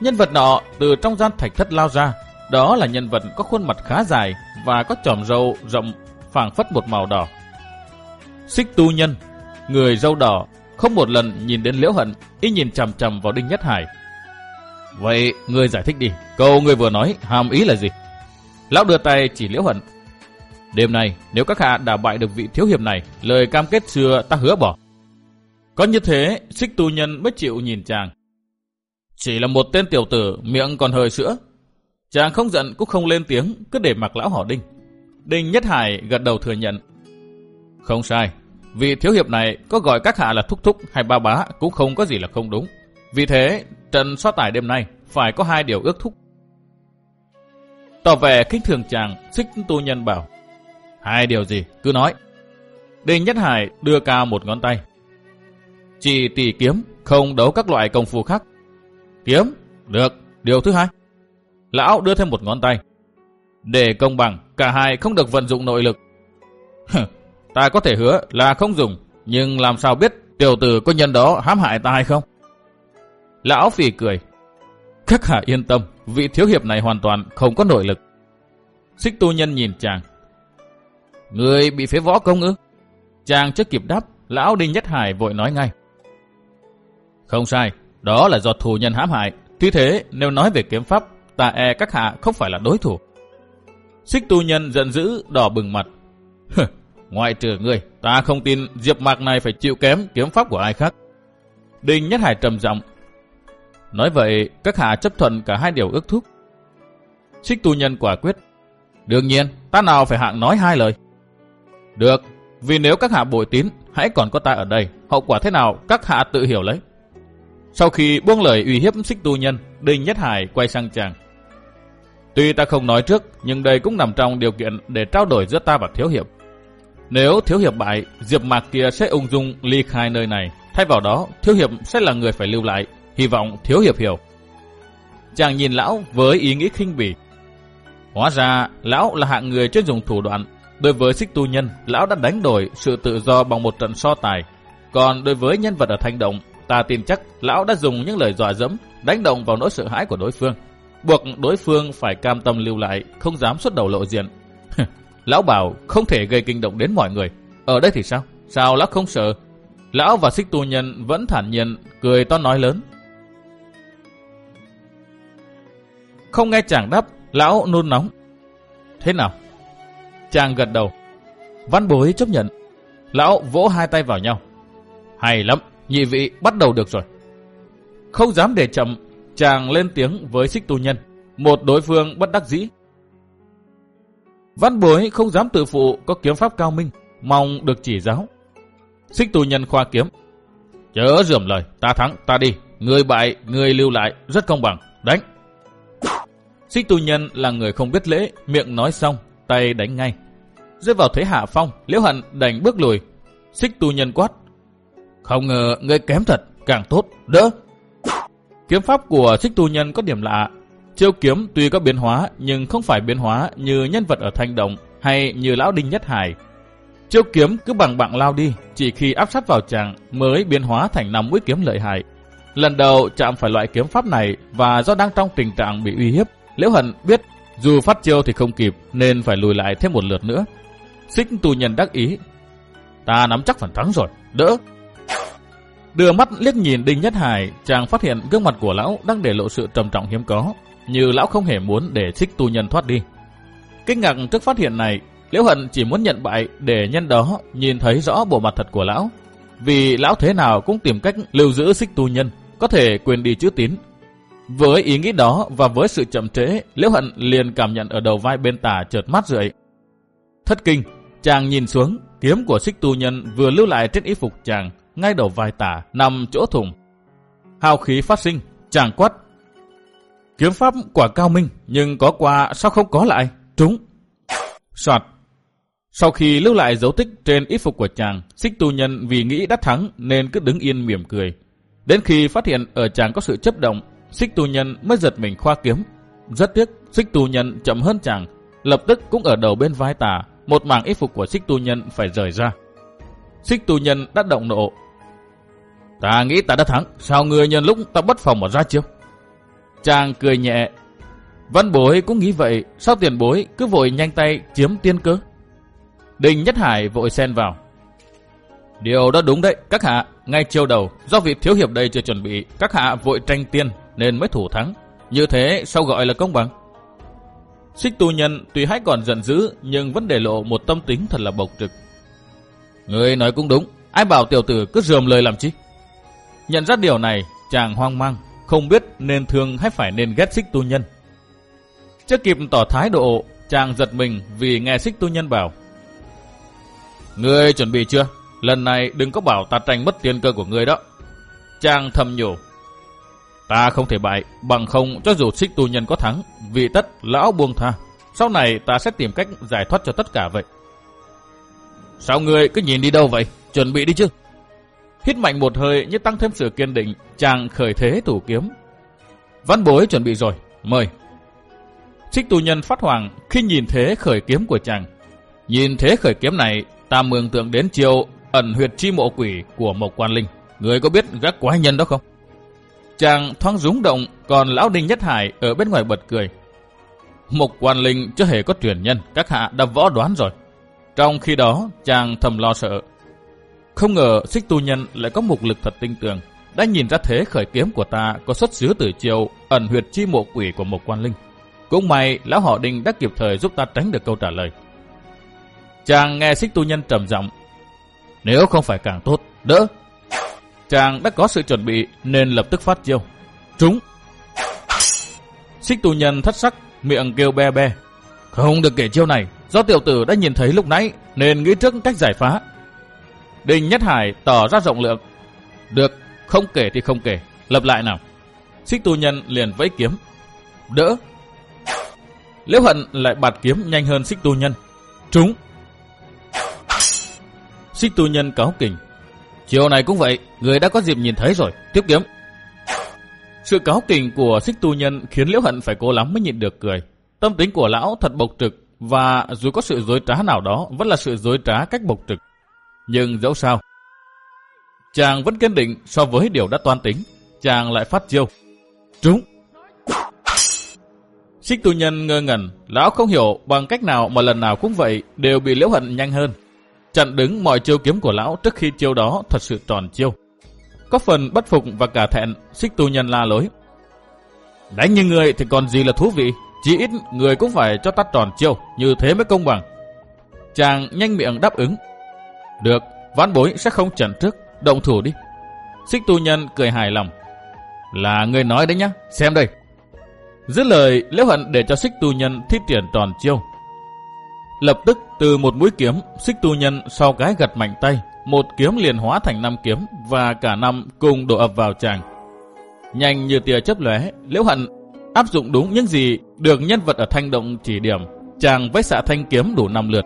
Nhân vật nọ từ trong gian thạch thất lao ra. Đó là nhân vật có khuôn mặt khá dài, và có chòm râu rộng phảng phất một màu đỏ. Xích tu nhân, người râu đỏ, không một lần nhìn đến liễu hận, y nhìn chằm chằm vào Đinh Nhất Hải. Vậy, người giải thích đi, câu người vừa nói hàm ý là gì? Lão đưa tay chỉ liễu hận. Đêm nay, nếu các hạ đả bại được vị thiếu hiệp này, lời cam kết xưa ta hứa bỏ. Có như thế, xích tu nhân mới chịu nhìn chàng. Chỉ là một tên tiểu tử, miệng còn hơi sữa, Chàng không giận cũng không lên tiếng, cứ để mặc lão họ Đinh. Đinh Nhất Hải gật đầu thừa nhận. Không sai, vị thiếu hiệp này có gọi các hạ là thúc thúc hay ba bá cũng không có gì là không đúng. Vì thế, trận so tài đêm nay phải có hai điều ước thúc. Tỏ vẻ khích thường chàng, xích tu nhân bảo. Hai điều gì, cứ nói. Đinh Nhất Hải đưa cao một ngón tay. Chỉ tỷ kiếm, không đấu các loại công phu khác. Kiếm, được. Điều thứ hai. Lão đưa thêm một ngón tay. Để công bằng, cả hai không được vận dụng nội lực. ta có thể hứa là không dùng, nhưng làm sao biết tiểu tử có nhân đó hãm hại ta hay không? Lão phì cười. Các hạ yên tâm, vị thiếu hiệp này hoàn toàn không có nội lực. Xích tu nhân nhìn chàng. Người bị phế võ công ư? Chàng chưa kịp đáp, lão Đinh Nhất Hải vội nói ngay. Không sai, đó là do thù nhân hãm hại. Tuy thế, nếu nói về kiếm pháp, ta e các hạ không phải là đối thủ. Xích tu nhân giận dữ, đỏ bừng mặt. Ngoại trừ ngươi, ta không tin Diệp Mạc này phải chịu kém kiếm pháp của ai khác. Đinh Nhất Hải trầm giọng. Nói vậy, các hạ chấp thuận cả hai điều ước thúc. Xích tu nhân quả quyết. Đương nhiên, ta nào phải hạng nói hai lời. Được, vì nếu các hạ bội tín, hãy còn có ta ở đây. Hậu quả thế nào, các hạ tự hiểu lấy. Sau khi buông lời uy hiếp xích tu nhân, Đinh Nhất Hải quay sang chàng. Tuy ta không nói trước, nhưng đây cũng nằm trong điều kiện để trao đổi giữa ta và Thiếu Hiệp. Nếu Thiếu Hiệp bại, Diệp Mạc kia sẽ ung dung ly khai nơi này. Thay vào đó, Thiếu Hiệp sẽ là người phải lưu lại. Hy vọng Thiếu Hiệp hiểu. Chàng nhìn lão với ý nghĩ khinh bỉ. Hóa ra, lão là hạng người chuyên dùng thủ đoạn. Đối với xích tu nhân, lão đã đánh đổi sự tự do bằng một trận so tài. Còn đối với nhân vật ở thanh động, ta tin chắc lão đã dùng những lời dọa dẫm, đánh động vào nỗi sợ hãi của đối phương buộc đối phương phải cam tâm lưu lại, không dám xuất đầu lộ diện. lão bảo không thể gây kinh động đến mọi người. Ở đây thì sao? Sao lão không sợ? Lão và xích tu nhân vẫn thản nhiên, cười to nói lớn. Không nghe chàng đáp, lão nôn nóng. Thế nào? Chàng gật đầu. Văn bối chấp nhận. Lão vỗ hai tay vào nhau. Hay lắm, nhị vị bắt đầu được rồi. Không dám để chậm, Chàng lên tiếng với xích tu nhân. Một đối phương bất đắc dĩ. Văn bối không dám tự phụ có kiếm pháp cao minh, mong được chỉ giáo. Xích tu nhân khoa kiếm. Chớ dườm lời, ta thắng, ta đi. Người bại, người lưu lại, rất công bằng. Đánh. Xích tu nhân là người không biết lễ, miệng nói xong, tay đánh ngay. Rơi vào thế hạ phong, liễu hận đành bước lùi. Xích tu nhân quát. Không ngờ người kém thật, càng tốt, đỡ. Kiếm pháp của xích tu nhân có điểm lạ. Chiêu kiếm tuy có biến hóa nhưng không phải biến hóa như nhân vật ở thanh động hay như lão đinh nhất hải. Chiêu kiếm cứ bằng bạn lao đi, chỉ khi áp sát vào chàng mới biến hóa thành năm mũi kiếm lợi hại. Lần đầu chạm phải loại kiếm pháp này và do đang trong tình trạng bị uy hiếp, Liễu Hận biết dù phát chiêu thì không kịp nên phải lùi lại thêm một lượt nữa. Xích tu nhân đắc ý. Ta nắm chắc phần thắng rồi, đỡ, Đưa mắt liếc nhìn Đinh Nhất Hải, chàng phát hiện gương mặt của lão đang để lộ sự trầm trọng hiếm có, như lão không hề muốn để xích tu nhân thoát đi. Kinh ngạc trước phát hiện này, Liễu Hận chỉ muốn nhận bại để nhân đó nhìn thấy rõ bộ mặt thật của lão. Vì lão thế nào cũng tìm cách lưu giữ xích tu nhân, có thể quên đi chữ tín. Với ý nghĩ đó và với sự chậm trễ, Liễu Hận liền cảm nhận ở đầu vai bên tả chợt mắt rượi. Thất kinh, chàng nhìn xuống, kiếm của xích tu nhân vừa lưu lại trên y phục chàng, ngay đầu vai tả, nằm chỗ thùng. Hào khí phát sinh, chàng quát. Kiếm pháp quả cao minh, nhưng có qua sao không có lại? Trúng. Soạt. Sau khi lưu lại dấu tích trên y phục của chàng, xích tu nhân vì nghĩ đã thắng nên cứ đứng yên mỉm cười. Đến khi phát hiện ở chàng có sự chấp động, xích tu nhân mới giật mình khoa kiếm. Rất tiếc, xích tu nhân chậm hơn chàng, lập tức cũng ở đầu bên vai tà, một mảng y phục của xích tu nhân phải rời ra. Xích tu nhân đã động nộ, Ta nghĩ ta đã thắng, sao người nhân lúc ta bất phòng mà ra chiêu? Chàng cười nhẹ. Văn bối cũng nghĩ vậy, sao tiền bối cứ vội nhanh tay chiếm tiên cơ? Đình Nhất Hải vội xen vào. Điều đó đúng đấy, các hạ, ngay chiều đầu, do việc thiếu hiệp đây chưa chuẩn bị, các hạ vội tranh tiên nên mới thủ thắng. Như thế sao gọi là công bằng? Xích tu nhân tuy hãy còn giận dữ nhưng vẫn để lộ một tâm tính thật là bộc trực. Người nói cũng đúng, ai bảo tiểu tử cứ dườm lời làm chi? Nhận ra điều này, chàng hoang mang, không biết nên thương hay phải nên ghét xích tu nhân. Chưa kịp tỏ thái độ, chàng giật mình vì nghe xích tu nhân bảo. Ngươi chuẩn bị chưa? Lần này đừng có bảo ta tranh mất tiền cơ của ngươi đó. Chàng thầm nhủ. Ta không thể bại, bằng không cho dù xích tu nhân có thắng, vì tất lão buông tha. Sau này ta sẽ tìm cách giải thoát cho tất cả vậy. Sao ngươi cứ nhìn đi đâu vậy? Chuẩn bị đi chứ? Hít mạnh một hơi như tăng thêm sự kiên định, chàng khởi thế thủ kiếm. Văn bối chuẩn bị rồi, mời. xích tu nhân phát hoàng khi nhìn thế khởi kiếm của chàng. Nhìn thế khởi kiếm này, ta mường tượng đến chiều ẩn huyệt chi mộ quỷ của một quan linh. Người có biết gác quái nhân đó không? Chàng thoáng rúng động, còn lão Đinh Nhất Hải ở bên ngoài bật cười. Một quan linh chưa hề có truyền nhân, các hạ đã võ đoán rồi. Trong khi đó, chàng thầm lo sợ. Không ngờ xích tu nhân lại có mục lực thật tinh tường, đã nhìn ra thế khởi kiếm của ta có xuất xứ từ chiều ẩn huyệt chi mộ quỷ của một quan linh. Cũng may lão họ Đinh đã kịp thời giúp ta tránh được câu trả lời. Chàng nghe xích tu nhân trầm giọng. Nếu không phải càng tốt, đỡ. Chàng đã có sự chuẩn bị nên lập tức phát chiêu. Trúng. Xích tu nhân thất sắc, miệng kêu be be. Không được kể chiêu này, do tiểu tử đã nhìn thấy lúc nãy nên nghĩ trước cách giải phá. đình Nhất Hải tỏ ra rộng lượng. Được, không kể thì không kể, lập lại nào. Xích tu nhân liền vẫy kiếm. Đỡ. Liễu hận lại bạt kiếm nhanh hơn xích tu nhân. Trúng. Xích tu nhân cáo kình. Chiều này cũng vậy, người đã có dịp nhìn thấy rồi, tiếp kiếm. Sự cáo kình của xích tu nhân khiến Liễu Hận phải cố lắm mới nhịn được cười. Tâm tính của lão thật bộc trực và dù có sự dối trá nào đó vẫn là sự dối trá cách bộc trực. Nhưng dẫu sao, chàng vẫn kiên định so với điều đã toan tính. Chàng lại phát chiêu. Trúng! Xích tu nhân ngơ ngẩn, lão không hiểu bằng cách nào mà lần nào cũng vậy đều bị liễu hận nhanh hơn. Chặn đứng mọi chiêu kiếm của lão trước khi chiêu đó thật sự tròn chiêu. Có phần bất phục và cả thẹn, xích tu nhân la lối. Đánh như người thì còn gì là thú vị, chỉ ít người cũng phải cho tắt tròn chiêu, như thế mới công bằng. Chàng nhanh miệng đáp ứng. Được, ván bối sẽ không chần trước, động thủ đi. Xích tu nhân cười hài lòng. Là người nói đấy nhá, xem đây. Dứt lời, Liễu Hận để cho xích tu nhân thi triển tròn chiêu. Lập tức từ một mũi kiếm, xích tu nhân sau cái gật mạnh tay, một kiếm liền hóa thành năm kiếm và cả năm cùng đổ ập vào chàng. Nhanh như tia chớp lóe, Liễu Hận áp dụng đúng những gì được nhân vật ở thanh động chỉ điểm, chàng với xạ thanh kiếm đủ năm lượt.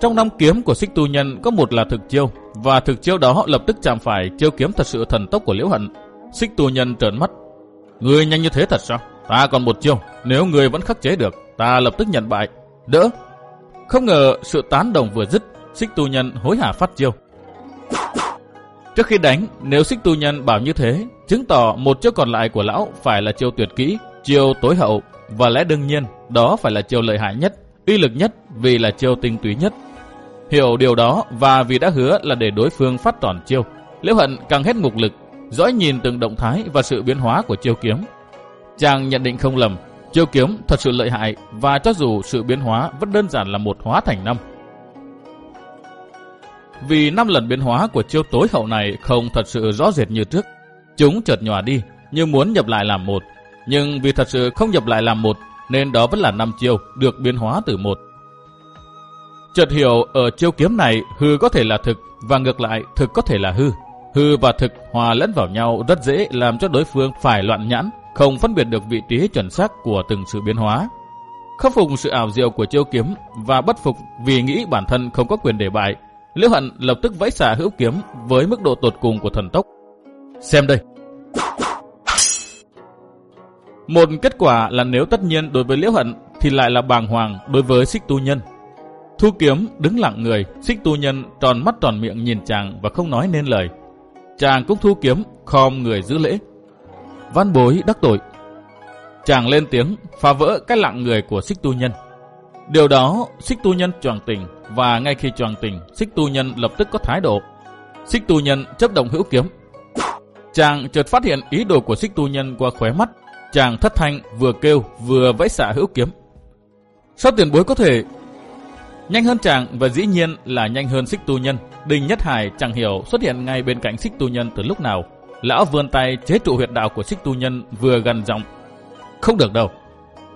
Trong năm kiếm của xích tu nhân có một là thực chiêu, và thực chiêu đó lập tức chạm phải chiêu kiếm thật sự thần tốc của Liễu Hận. Xích tu nhân trợn mắt. Người nhanh như thế thật sao? Ta còn một chiêu, nếu người vẫn khắc chế được, ta lập tức nhận bại. Đỡ! Không ngờ sự tán đồng vừa dứt, xích tu nhân hối hả phát chiêu. Trước khi đánh, nếu xích tu nhân bảo như thế, chứng tỏ một chiêu còn lại của lão phải là chiêu tuyệt kỹ, chiêu tối hậu, và lẽ đương nhiên đó phải là chiêu lợi hại nhất, uy lực nhất vì là chiêu tinh túy nhất. Hiểu điều đó và vì đã hứa là để đối phương phát tròn chiêu, Liễu Hận càng hết ngục lực, dõi nhìn từng động thái và sự biến hóa của chiêu kiếm. Chàng nhận định không lầm, chiêu kiếm thật sự lợi hại và cho dù sự biến hóa vẫn đơn giản là một hóa thành năm. Vì năm lần biến hóa của chiêu tối hậu này không thật sự rõ rệt như trước, chúng chợt nhòa đi như muốn nhập lại làm một, nhưng vì thật sự không nhập lại làm một nên đó vẫn là năm chiêu được biến hóa từ một. Chợt hiểu ở chiêu kiếm này hư có thể là thực và ngược lại thực có thể là hư. Hư và thực hòa lẫn vào nhau rất dễ làm cho đối phương phải loạn nhãn, không phân biệt được vị trí chuẩn xác của từng sự biến hóa. Khắc phục sự ảo diệu của chiêu kiếm và bất phục vì nghĩ bản thân không có quyền để bại, Liễu Hận lập tức vẫy xả hữu kiếm với mức độ tột cùng của thần tốc. Xem đây. Một kết quả là nếu tất nhiên đối với Liễu Hận thì lại là bàng hoàng đối với xích tu nhân. Thu kiếm đứng lặng người, xích tu nhân tròn mắt tròn miệng nhìn chàng và không nói nên lời. Chàng cũng thu kiếm, khom người giữ lễ. Văn bối đắc tội. Chàng lên tiếng, phá vỡ cái lặng người của xích tu nhân. Điều đó, xích tu nhân choàng tình, và ngay khi choàng tình, xích tu nhân lập tức có thái độ. Xích tu nhân chấp động hữu kiếm. Chàng chợt phát hiện ý đồ của xích tu nhân qua khóe mắt. Chàng thất thanh vừa kêu vừa vẫy xạ hữu kiếm. Sao tiền bối có thể Nhanh hơn chàng và dĩ nhiên là nhanh hơn xích tu nhân. Đình Nhất Hải chẳng hiểu xuất hiện ngay bên cạnh xích tu nhân từ lúc nào. Lão vươn tay chế trụ huyệt đạo của xích tu nhân vừa gần giọng. Không được đâu.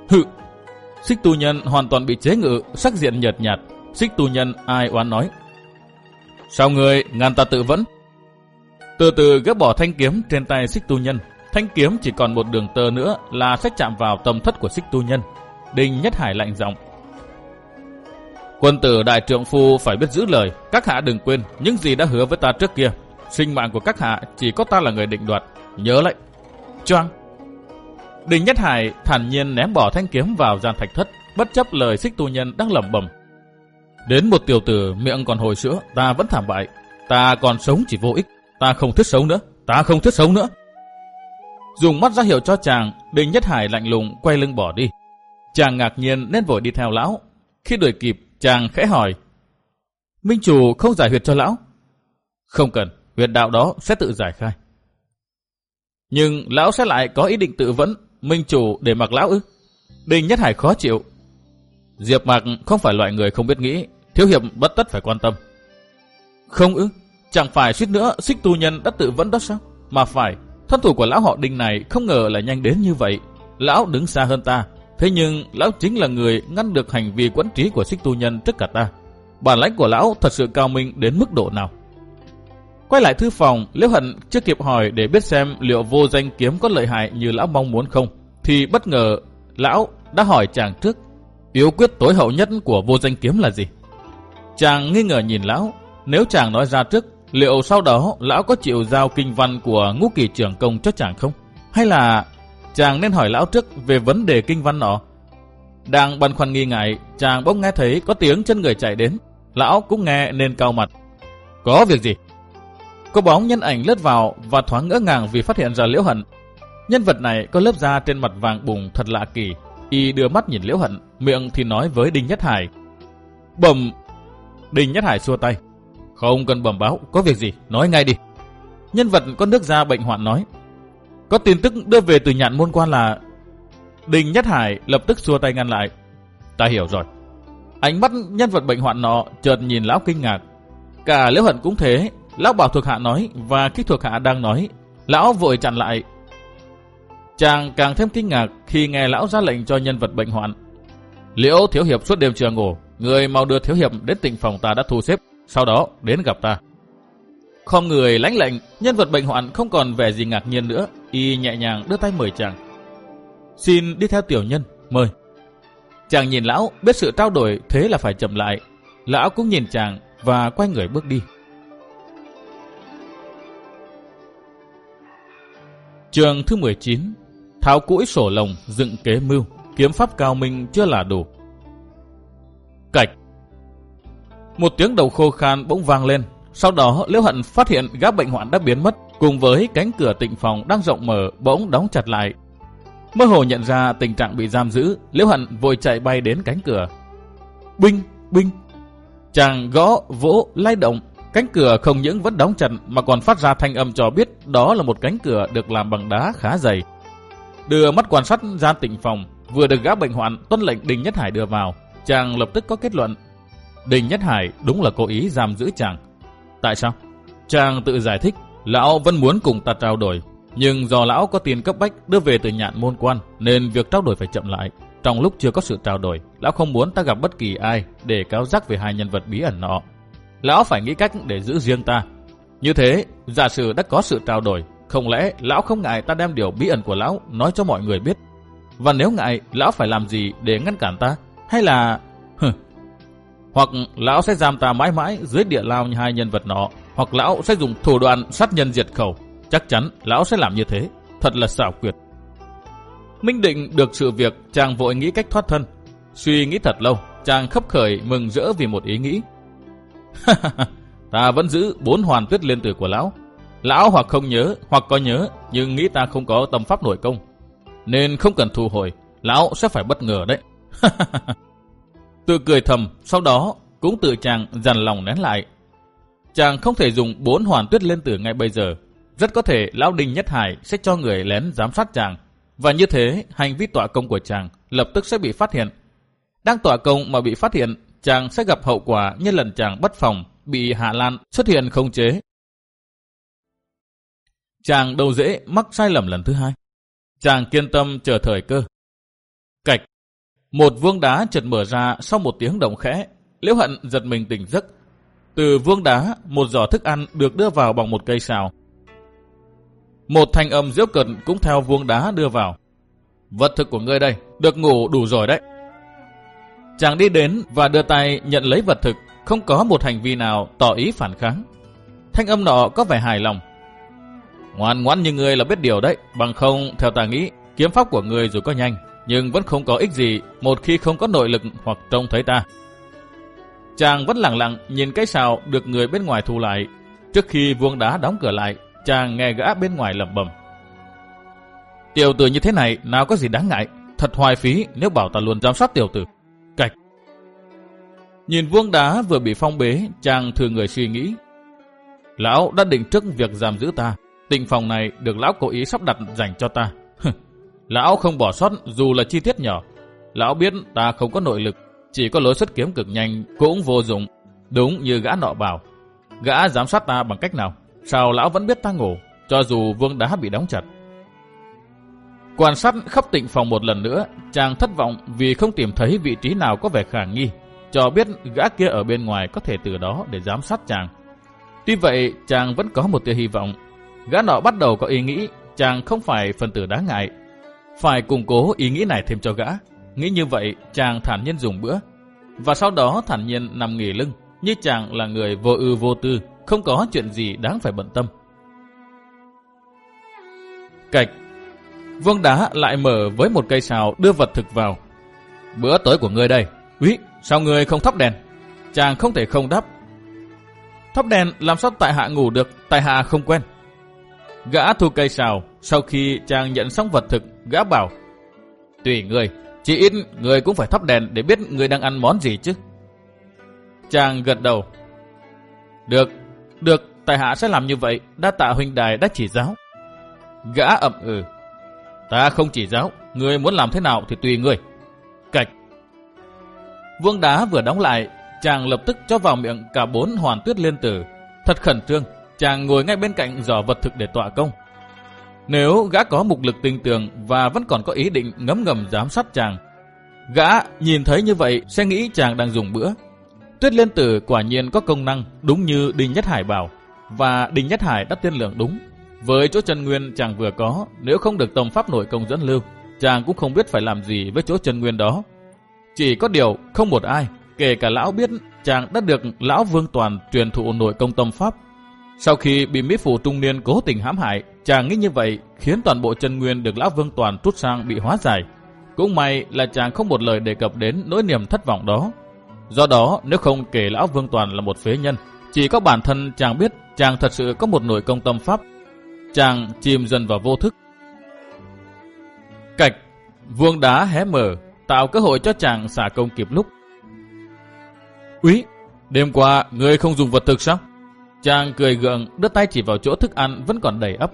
Hự. Xích tu nhân hoàn toàn bị chế ngự, sắc diện nhợt nhạt. Xích tu nhân ai oán nói. Sao người ngàn ta tự vẫn? Từ từ gỡ bỏ thanh kiếm trên tay xích tu nhân. Thanh kiếm chỉ còn một đường tơ nữa là sẽ chạm vào tầm thất của xích tu nhân. đinh Nhất Hải lạnh giọng. Quân tử đại trượng phu phải biết giữ lời, các hạ đừng quên những gì đã hứa với ta trước kia. Sinh mạng của các hạ chỉ có ta là người định đoạt. Nhớ lại. Choang. Đình Nhất Hải thản nhiên ném bỏ thanh kiếm vào gian thạch thất, bất chấp lời xích tu nhân đang lẩm bẩm. Đến một tiểu tử miệng còn hồi sữa, ta vẫn thảm bại. Ta còn sống chỉ vô ích. Ta không thích sống nữa. Ta không thích sống nữa. Dùng mắt ra hiệu cho chàng, Đinh Nhất Hải lạnh lùng quay lưng bỏ đi. Chàng ngạc nhiên nên vội đi theo lão. Khi đuổi kịp, chàng khẽ hỏi. Minh chủ không giải huyệt cho lão. Không cần, huyệt đạo đó sẽ tự giải khai. Nhưng lão sẽ lại có ý định tự vẫn, minh chủ để mặc lão ư. Đinh Nhất Hải khó chịu. Diệp Mạc không phải loại người không biết nghĩ, thiếu hiệp bất tất phải quan tâm. Không ư, chẳng phải suýt nữa xích tu nhân đã tự vẫn đó sao? Mà phải, thân thủ của lão họ Đinh này không ngờ là nhanh đến như vậy. Lão đứng xa hơn ta, thế nhưng lão chính là người ngăn được hành vi quẫn trí của xích tu nhân trước cả ta. Bản lãnh của lão thật sự cao minh đến mức độ nào? Quay lại thư phòng, Liễu Hận chưa kịp hỏi để biết xem liệu vô danh kiếm có lợi hại như lão mong muốn không, thì bất ngờ lão đã hỏi chàng trước, yếu quyết tối hậu nhất của vô danh kiếm là gì? Chàng nghi ngờ nhìn lão, nếu chàng nói ra trước, liệu sau đó lão có chịu giao kinh văn của ngũ kỳ trưởng công cho chàng không? Hay là chàng nên hỏi lão trước về vấn đề kinh văn nọ? Đang băn khoăn nghi ngại, chàng bỗng nghe thấy có tiếng chân người chạy đến. Lão cũng nghe nên cao mặt. Có việc gì? Có bóng nhân ảnh lướt vào và thoáng ngỡ ngàng vì phát hiện ra Liễu Hận. Nhân vật này có lớp da trên mặt vàng bùng thật lạ kỳ. Y đưa mắt nhìn Liễu Hận, miệng thì nói với Đinh Nhất Hải. Bầm! Đinh Nhất Hải xua tay. Không cần bẩm báo, có việc gì, nói ngay đi. Nhân vật có nước da bệnh hoạn nói. Có tin tức đưa về từ nhạn môn quan là... Đinh Nhất Hải lập tức xua tay ngăn lại. Ta hiểu rồi. Ánh mắt nhân vật bệnh hoạn nọ chợt nhìn lão kinh ngạc. Cả Liễu Hận cũng thế, Lão bảo thuộc hạ nói và khi thuộc hạ đang nói, lão vội chặn lại. Chàng càng thêm kinh ngạc khi nghe lão ra lệnh cho nhân vật bệnh hoạn. Liễu thiếu hiệp suốt đêm chưa ngủ, người mau đưa thiếu hiệp đến tỉnh phòng ta đã thu xếp, sau đó đến gặp ta. Không người lãnh lệnh, nhân vật bệnh hoạn không còn vẻ gì ngạc nhiên nữa, y nhẹ nhàng đưa tay mời chàng. Xin đi theo tiểu nhân, mời. Chàng nhìn lão, biết sự trao đổi thế là phải chậm lại. Lão cũng nhìn chàng và quay người bước đi. Trường thứ 19 Tháo cũi sổ lồng dựng kế mưu Kiếm pháp cao minh chưa là đủ. Cạch. Một tiếng đầu khô khan bỗng vang lên Sau đó Liễu Hận phát hiện gác bệnh hoạn đã biến mất Cùng với cánh cửa tịnh phòng đang rộng mở bỗng đóng chặt lại. Mơ hồ nhận ra tình trạng bị giam giữ Liễu Hận vội chạy bay đến cánh cửa. Binh, binh. Chàng gõ, vỗ, lay động Cánh cửa không những vẫn đóng chặt mà còn phát ra thanh âm cho biết đó là một cánh cửa được làm bằng đá khá dày. Đưa mắt quan sát ra tịnh phòng, vừa được gã bệnh hoạn tuân lệnh Đình Nhất Hải đưa vào, chàng lập tức có kết luận. Đình Nhất Hải đúng là cố ý giam giữ chàng. Tại sao? Chàng tự giải thích, lão vẫn muốn cùng ta trao đổi, nhưng do lão có tiền cấp bách đưa về từ nhạn môn quan nên việc trao đổi phải chậm lại. Trong lúc chưa có sự trao đổi, lão không muốn ta gặp bất kỳ ai để cáo giác về hai nhân vật bí ẩn nọ lão phải nghĩ cách để giữ riêng ta. Như thế, giả sử đã có sự trao đổi, không lẽ lão không ngại ta đem điều bí ẩn của lão nói cho mọi người biết? Và nếu ngại, lão phải làm gì để ngăn cản ta? Hay là... hoặc lão sẽ giam ta mãi mãi dưới địa lao như hai nhân vật nọ, hoặc lão sẽ dùng thủ đoạn sát nhân diệt khẩu. Chắc chắn lão sẽ làm như thế. Thật là xảo quyệt. Minh định được sự việc, chàng vội nghĩ cách thoát thân. Suy nghĩ thật lâu, chàng khấp khởi mừng rỡ vì một ý nghĩ. ta vẫn giữ bốn hoàn tuyết liên tử của lão. Lão hoặc không nhớ, hoặc có nhớ, nhưng nghĩ ta không có tâm pháp nội công. Nên không cần thu hồi, lão sẽ phải bất ngờ đấy. tự cười thầm, sau đó cũng tự chàng dằn lòng nén lại. Chàng không thể dùng bốn hoàn tuyết liên tử ngay bây giờ. Rất có thể lão Đinh Nhất Hải sẽ cho người lén giám sát chàng. Và như thế, hành vi tọa công của chàng lập tức sẽ bị phát hiện. Đang tọa công mà bị phát hiện chàng sẽ gặp hậu quả như lần chàng bất phòng, bị Hạ Lan xuất hiện không chế. Chàng đâu dễ mắc sai lầm lần thứ hai. Chàng kiên tâm chờ thời cơ. Cạch. Một vuông đá chợt mở ra sau một tiếng động khẽ. Liễu hận giật mình tỉnh giấc. Từ vuông đá, một giỏ thức ăn được đưa vào bằng một cây xào. Một thanh âm diễu cận cũng theo vuông đá đưa vào. Vật thực của ngươi đây, được ngủ đủ rồi đấy. Chàng đi đến và đưa tay nhận lấy vật thực, không có một hành vi nào tỏ ý phản kháng. Thanh âm nọ có vẻ hài lòng. Ngoan ngoãn như người là biết điều đấy, bằng không, theo ta nghĩ, kiếm pháp của người dù có nhanh, nhưng vẫn không có ích gì một khi không có nội lực hoặc trông thấy ta. Chàng vẫn lặng lặng nhìn cái sào được người bên ngoài thu lại. Trước khi vuông đá đóng cửa lại, chàng nghe gã bên ngoài lẩm bẩm. Tiểu tử như thế này nào có gì đáng ngại. Thật hoài phí nếu bảo ta luôn giám sát tiểu tử. Nhìn vuông đá vừa bị phong bế, chàng thừa người suy nghĩ. Lão đã định trước việc giam giữ ta. Tịnh phòng này được lão cố ý sắp đặt dành cho ta. lão không bỏ sót dù là chi tiết nhỏ. Lão biết ta không có nội lực, chỉ có lối xuất kiếm cực nhanh cũng vô dụng. Đúng như gã nọ bảo. Gã giám sát ta bằng cách nào? Sao lão vẫn biết ta ngủ, cho dù vương đá bị đóng chặt? Quan sát khắp tịnh phòng một lần nữa, chàng thất vọng vì không tìm thấy vị trí nào có vẻ khả nghi, cho biết gã kia ở bên ngoài có thể từ đó để giám sát chàng. Tuy vậy, chàng vẫn có một tia hy vọng. Gã nọ bắt đầu có ý nghĩ chàng không phải phần tử đáng ngại. Phải củng cố ý nghĩ này thêm cho gã. Nghĩ như vậy, chàng thản nhiên dùng bữa. Và sau đó thản nhiên nằm nghỉ lưng, như chàng là người vô ư vô tư, không có chuyện gì đáng phải bận tâm. Cạch Vương đá lại mở với một cây xào đưa vật thực vào. Bữa tối của ngươi đây. úi sao người không thắp đèn? Chàng không thể không đáp. Thắp đèn làm sao tại hạ ngủ được, tại hạ không quen. Gã thu cây xào, sau khi chàng nhận xong vật thực, gã bảo. Tùy người, chỉ ít người cũng phải thắp đèn để biết người đang ăn món gì chứ. Chàng gật đầu. Được, được, tại hạ sẽ làm như vậy, đa tạ huynh đài đã chỉ giáo. Gã ậm ừ. Ta không chỉ giáo, người muốn làm thế nào thì tùy người. Vương đá vừa đóng lại, chàng lập tức cho vào miệng cả bốn hoàn tuyết liên tử. Thật khẩn trương, chàng ngồi ngay bên cạnh giỏ vật thực để tọa công. Nếu gã có mục lực tinh tường và vẫn còn có ý định ngấm ngầm giám sát chàng, gã nhìn thấy như vậy sẽ nghĩ chàng đang dùng bữa. Tuyết liên tử quả nhiên có công năng đúng như Đinh Nhất Hải bảo, và Đinh Nhất Hải đã tiên lượng đúng. Với chỗ chân nguyên chàng vừa có, nếu không được tông pháp nội công dẫn lưu, chàng cũng không biết phải làm gì với chỗ chân nguyên đó. Chỉ có điều không một ai, kể cả lão biết chàng đã được lão Vương Toàn truyền thụ nội công tâm pháp. Sau khi bị Mỹ Phụ Trung Niên cố tình hãm hại, chàng nghĩ như vậy khiến toàn bộ chân nguyên được lão Vương Toàn rút sang bị hóa giải. Cũng may là chàng không một lời đề cập đến nỗi niềm thất vọng đó. Do đó, nếu không kể lão Vương Toàn là một phế nhân, chỉ có bản thân chàng biết chàng thật sự có một nội công tâm pháp Chàng chìm dần vào vô thức. Cạch, vuông đá hé mở, tạo cơ hội cho chàng xả công kịp lúc. Úy, đêm qua người không dùng vật thực sao? Chàng cười gượng, đưa tay chỉ vào chỗ thức ăn vẫn còn đầy ấp.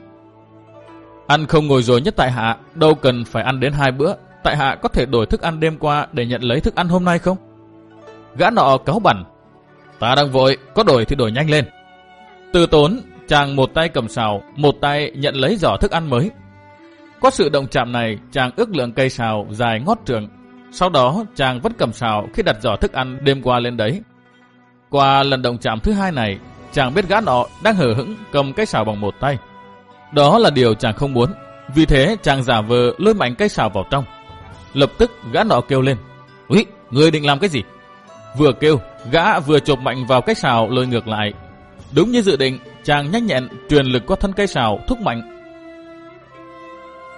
Ăn không ngồi rồi nhất tại hạ, đâu cần phải ăn đến hai bữa. Tại hạ có thể đổi thức ăn đêm qua để nhận lấy thức ăn hôm nay không? Gã nọ cáo bẩn. Ta đang vội, có đổi thì đổi nhanh lên. Từ tốn Chàng một tay cầm xào, một tay nhận lấy giỏ thức ăn mới. Có sự động chạm này, chàng ước lượng cây xào dài ngót trường. Sau đó, chàng vẫn cầm xào khi đặt giỏ thức ăn đêm qua lên đấy. Qua lần động chạm thứ hai này, chàng biết gã nọ đang hở hững cầm cái xào bằng một tay. Đó là điều chàng không muốn. Vì thế, chàng giả vờ lôi mạnh cái xào vào trong. Lập tức, gã nọ kêu lên. Úi, người định làm cái gì? Vừa kêu, gã vừa chộp mạnh vào cái xào lôi ngược lại. Đúng như dự định, Chàng nhanh nhẹn truyền lực qua thân cây sào thúc mạnh.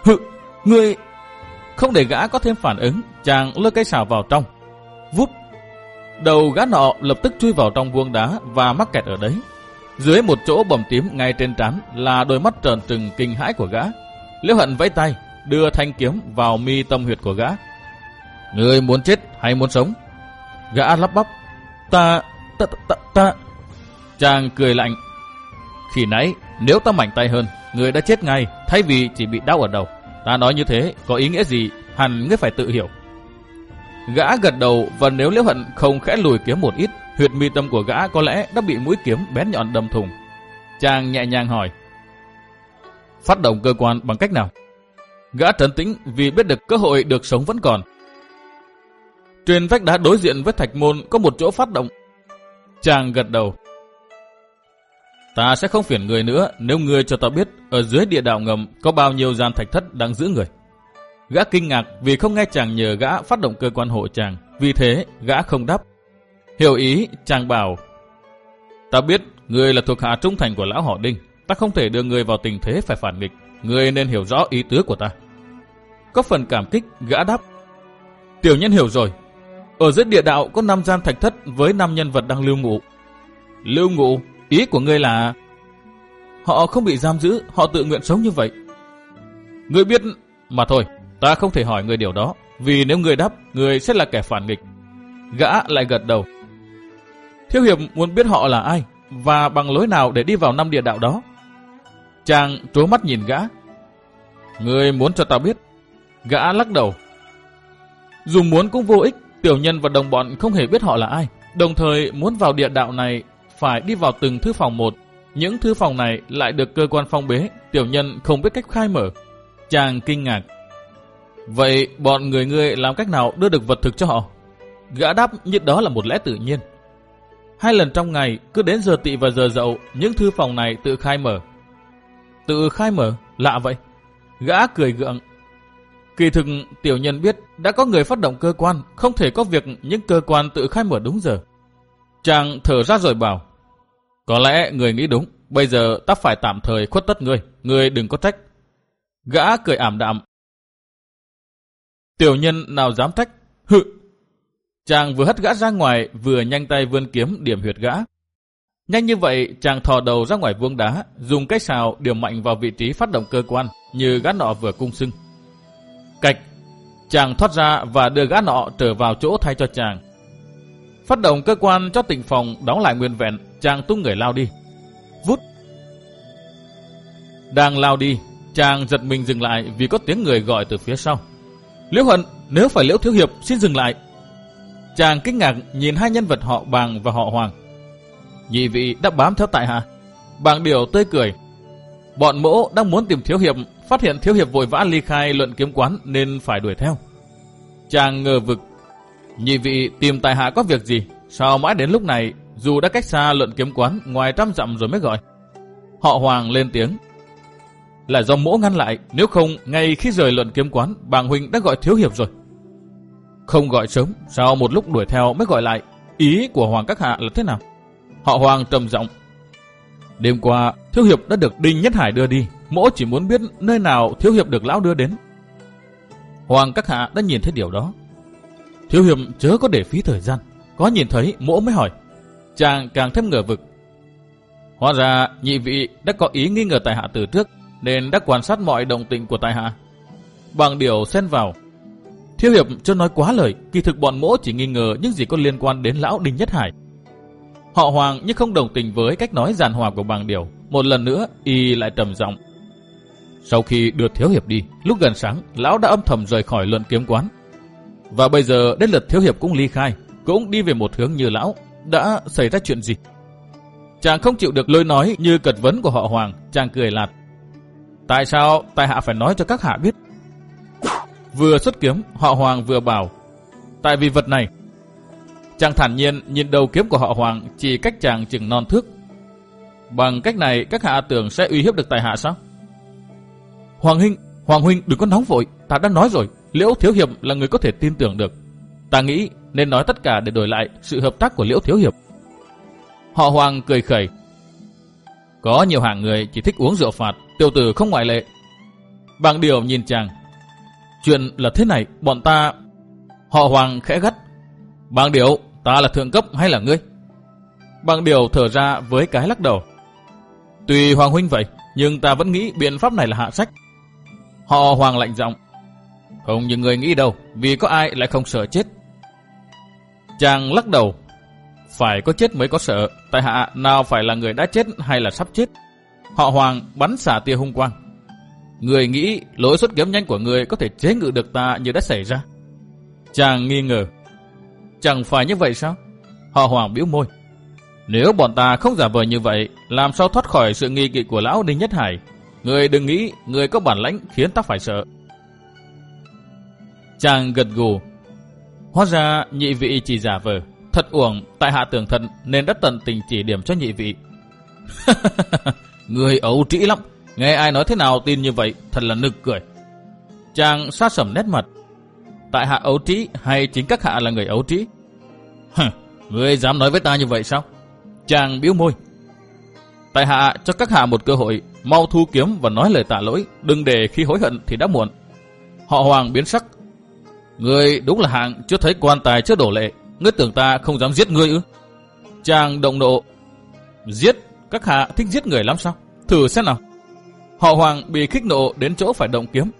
Hự, ngươi... Không để gã có thêm phản ứng, chàng lôi cây sào vào trong. Vút. Đầu gã nọ lập tức chui vào trong vuông đá và mắc kẹt ở đấy. Dưới một chỗ bầm tím ngay trên trán là đôi mắt trợn trừng kinh hãi của gã. Liễu hận vẫy tay, đưa thanh kiếm vào mi tâm huyệt của gã. người muốn chết hay muốn sống? Gã lắp bắp. Ta, ta, ta, ta. Chàng cười lạnh, khi nãy, nếu ta mạnh tay hơn, người đã chết ngay, thay vì chỉ bị đau ở đầu. Ta nói như thế, có ý nghĩa gì, hẳn ngươi phải tự hiểu. Gã gật đầu và nếu Liễu Hận không khẽ lùi kiếm một ít, huyệt mi tâm của gã có lẽ đã bị mũi kiếm bén nhọn đâm thùng. Chàng nhẹ nhàng hỏi. Phát động cơ quan bằng cách nào? Gã trấn tĩnh vì biết được cơ hội được sống vẫn còn. Trên vách đá đối diện với thạch môn có một chỗ phát động. Chàng gật đầu. Ta sẽ không phiền người nữa nếu người cho ta biết ở dưới địa đạo ngầm có bao nhiêu gian thạch thất đang giữ người. Gã kinh ngạc vì không nghe chàng nhờ gã phát động cơ quan hộ chàng, vì thế gã không đáp. Hiểu ý, chàng bảo, Ta biết người là thuộc hạ trung thành của lão họ Đinh, ta không thể đưa người vào tình thế phải phản nghịch, người nên hiểu rõ ý tứ của ta. Có phần cảm kích, gã đáp, Tiểu nhân hiểu rồi. Ở dưới địa đạo có năm gian thạch thất với năm nhân vật đang lưu ngụ. Lưu ngụ, ý của ngươi là... Họ không bị giam giữ, họ tự nguyện sống như vậy. Ngươi biết... Mà thôi, ta không thể hỏi người điều đó, vì nếu người đáp, người sẽ là kẻ phản nghịch. Gã lại gật đầu. Thiếu hiệp muốn biết họ là ai, và bằng lối nào để đi vào năm địa đạo đó. Chàng trố mắt nhìn gã. Ngươi muốn cho ta biết. Gã lắc đầu. Dù muốn cũng vô ích, tiểu nhân và đồng bọn không hề biết họ là ai. Đồng thời muốn vào địa đạo này phải đi vào từng thư phòng một. Những thư phòng này lại được cơ quan phong bế, tiểu nhân không biết cách khai mở. Chàng kinh ngạc. Vậy bọn người ngươi làm cách nào đưa được vật thực cho họ? Gã đáp như đó là một lẽ tự nhiên. Hai lần trong ngày, cứ đến giờ tị và giờ dậu, những thư phòng này tự khai mở. Tự khai mở, lạ vậy. Gã cười gượng. Kỳ thực, tiểu nhân biết đã có người phát động cơ quan, không thể có việc những cơ quan tự khai mở đúng giờ. Chàng thở ra rồi bảo, có lẽ người nghĩ đúng, bây giờ ta phải tạm thời khuất tất ngươi, ngươi đừng có trách. Gã cười ảm đạm. Tiểu nhân nào dám trách? Hự! Chàng vừa hất gã ra ngoài, vừa nhanh tay vươn kiếm điểm huyệt gã. Nhanh như vậy, chàng thò đầu ra ngoài vuông đá, dùng cái xào điểm mạnh vào vị trí phát động cơ quan, như gã nọ vừa cung sưng. Cạch! Chàng thoát ra và đưa gã nọ trở vào chỗ thay cho chàng. Phát động cơ quan cho tỉnh phòng đóng lại nguyên vẹn, chàng tung người lao đi. Vút! Đang lao đi, chàng giật mình dừng lại vì có tiếng người gọi từ phía sau. Liễu Hận, nếu phải Liễu Thiếu Hiệp, xin dừng lại. Chàng kinh ngạc nhìn hai nhân vật họ Bàng và họ Hoàng. Nhị vị đã bám theo tại hạ. Bàng điều tươi cười. Bọn mỗ đang muốn tìm Thiếu Hiệp, phát hiện Thiếu Hiệp vội vã ly khai luận kiếm quán nên phải đuổi theo. Chàng ngờ vực. Nhị vị tìm tài hạ có việc gì? Sao mãi đến lúc này, dù đã cách xa luận kiếm quán ngoài trăm dặm rồi mới gọi. Họ Hoàng lên tiếng. Là do mỗ ngăn lại, nếu không ngay khi rời luận kiếm quán, bàng huynh đã gọi Thiếu Hiệp rồi. Không gọi sớm, sau một lúc đuổi theo mới gọi lại. Ý của Hoàng Các Hạ là thế nào? Họ Hoàng trầm giọng. Đêm qua, Thiếu Hiệp đã được Đinh Nhất Hải đưa đi. Mỗ chỉ muốn biết nơi nào Thiếu Hiệp được Lão đưa đến. Hoàng Các Hạ đã nhìn thấy điều đó. Thiếu Hiệp chớ có để phí thời gian. Có nhìn thấy, mỗ mới hỏi. Chàng càng thêm ngờ vực. Hóa ra, nhị vị đã có ý nghi ngờ Tài Hạ từ trước, nên đã quan sát mọi động tĩnh của Tài Hạ. Bằng điều xen vào, Thiếu hiệp cho nói quá lời, kỳ thực bọn mỗ chỉ nghi ngờ những gì có liên quan đến lão Đinh Nhất Hải. Họ Hoàng nhưng không đồng tình với cách nói giàn hòa của bàng điều. Một lần nữa, y lại trầm giọng. Sau khi đưa Thiếu Hiệp đi, lúc gần sáng, lão đã âm thầm rời khỏi luận kiếm quán. Và bây giờ đến lượt Thiếu Hiệp cũng ly khai, cũng đi về một hướng như lão. Đã xảy ra chuyện gì? Chàng không chịu được lời nói như cật vấn của họ Hoàng, chàng cười lạt. Tại sao tại hạ phải nói cho các hạ biết Vừa xuất kiếm, họ Hoàng vừa bảo. Tại vì vật này. Chàng thản nhiên nhìn đầu kiếm của họ Hoàng chỉ cách chàng chừng non thước. Bằng cách này các hạ tưởng sẽ uy hiếp được tài hạ sao? Hoàng Huynh, Hoàng Huynh đừng có nóng vội. Ta đã nói rồi, Liễu Thiếu Hiệp là người có thể tin tưởng được. Ta nghĩ nên nói tất cả để đổi lại sự hợp tác của Liễu Thiếu Hiệp. Họ Hoàng cười khẩy. Có nhiều hạng người chỉ thích uống rượu phạt, tiêu tử không ngoại lệ. Bằng điều nhìn chàng, Chuyện là thế này, bọn ta... Họ Hoàng khẽ gắt. Bằng điều, ta là thượng cấp hay là ngươi? Bằng điều thở ra với cái lắc đầu. Tùy Hoàng Huynh vậy, nhưng ta vẫn nghĩ biện pháp này là hạ sách. Họ Hoàng lạnh giọng. Không như người nghĩ đâu, vì có ai lại không sợ chết. Chàng lắc đầu. Phải có chết mới có sợ, tại hạ nào phải là người đã chết hay là sắp chết. Họ Hoàng bắn xả tia hung quang. Người nghĩ lối xuất kiếm nhanh của người có thể chế ngự được ta như đã xảy ra. Chàng nghi ngờ. Chẳng phải như vậy sao? Họ hoàng biểu môi. Nếu bọn ta không giả vờ như vậy, làm sao thoát khỏi sự nghi kỵ của lão Đinh Nhất Hải? Người đừng nghĩ người có bản lãnh khiến ta phải sợ. Chàng gật gù. Hóa ra nhị vị chỉ giả vờ. Thật uổng, tại hạ tưởng thật nên đã tận tình chỉ điểm cho nhị vị. người ấu trĩ lắm, Nghe ai nói thế nào tin như vậy, thật là nực cười. Chàng sát sầm nét mặt. Tại hạ ấu trí hay chính các hạ là người ấu trí? Hừ, người dám nói với ta như vậy sao? Chàng biếu môi. Tại hạ cho các hạ một cơ hội, mau thu kiếm và nói lời tạ lỗi, đừng để khi hối hận thì đã muộn. Họ hoàng biến sắc. Ngươi đúng là hạng chưa thấy quan tài chưa đổ lệ. Ngươi tưởng ta không dám giết ngươi ư? Chàng động nộ. Giết? Các hạ thích giết người lắm sao? Thử xem nào. Họ Hoàng bị khích nộ đến chỗ phải động kiếm.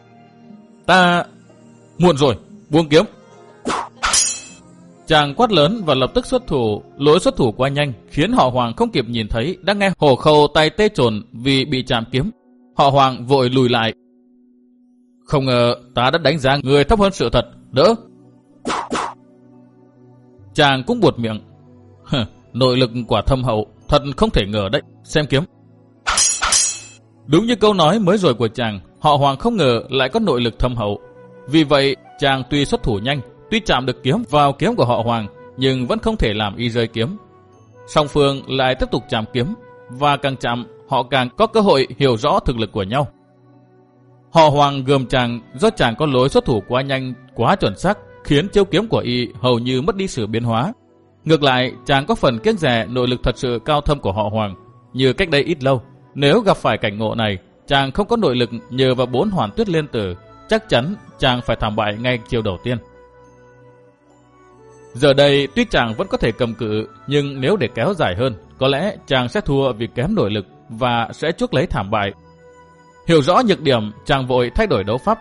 Ta... Muộn rồi, buông kiếm. Chàng quát lớn và lập tức xuất thủ, lối xuất thủ quá nhanh, khiến họ Hoàng không kịp nhìn thấy, đang nghe hổ khâu tay tê trồn vì bị chạm kiếm. Họ Hoàng vội lùi lại. Không ngờ ta đã đánh giá người thấp hơn sự thật, đỡ. Chàng cũng buột miệng. Nội lực quả thâm hậu, thật không thể ngờ đấy, xem kiếm. Đúng như câu nói mới rồi của chàng, họ Hoàng không ngờ lại có nội lực thâm hậu. Vì vậy, chàng tuy xuất thủ nhanh, tuy chạm được kiếm vào kiếm của họ Hoàng, nhưng vẫn không thể làm y rơi kiếm. Song phương lại tiếp tục chạm kiếm, và càng chạm, họ càng có cơ hội hiểu rõ thực lực của nhau. Họ Hoàng gườm chàng do chàng có lối xuất thủ quá nhanh, quá chuẩn xác, khiến chiêu kiếm của y hầu như mất đi sự biến hóa. Ngược lại, chàng có phần kiêng rẻ nội lực thật sự cao thâm của họ Hoàng, như cách đây ít lâu. Nếu gặp phải cảnh ngộ này, chàng không có nội lực nhờ vào bốn hoàn tuyết liên tử, chắc chắn chàng phải thảm bại ngay chiều đầu tiên. Giờ đây tuy chàng vẫn có thể cầm cự, nhưng nếu để kéo dài hơn, có lẽ chàng sẽ thua vì kém nội lực và sẽ chuốc lấy thảm bại. Hiểu rõ nhược điểm, chàng vội thay đổi đấu pháp.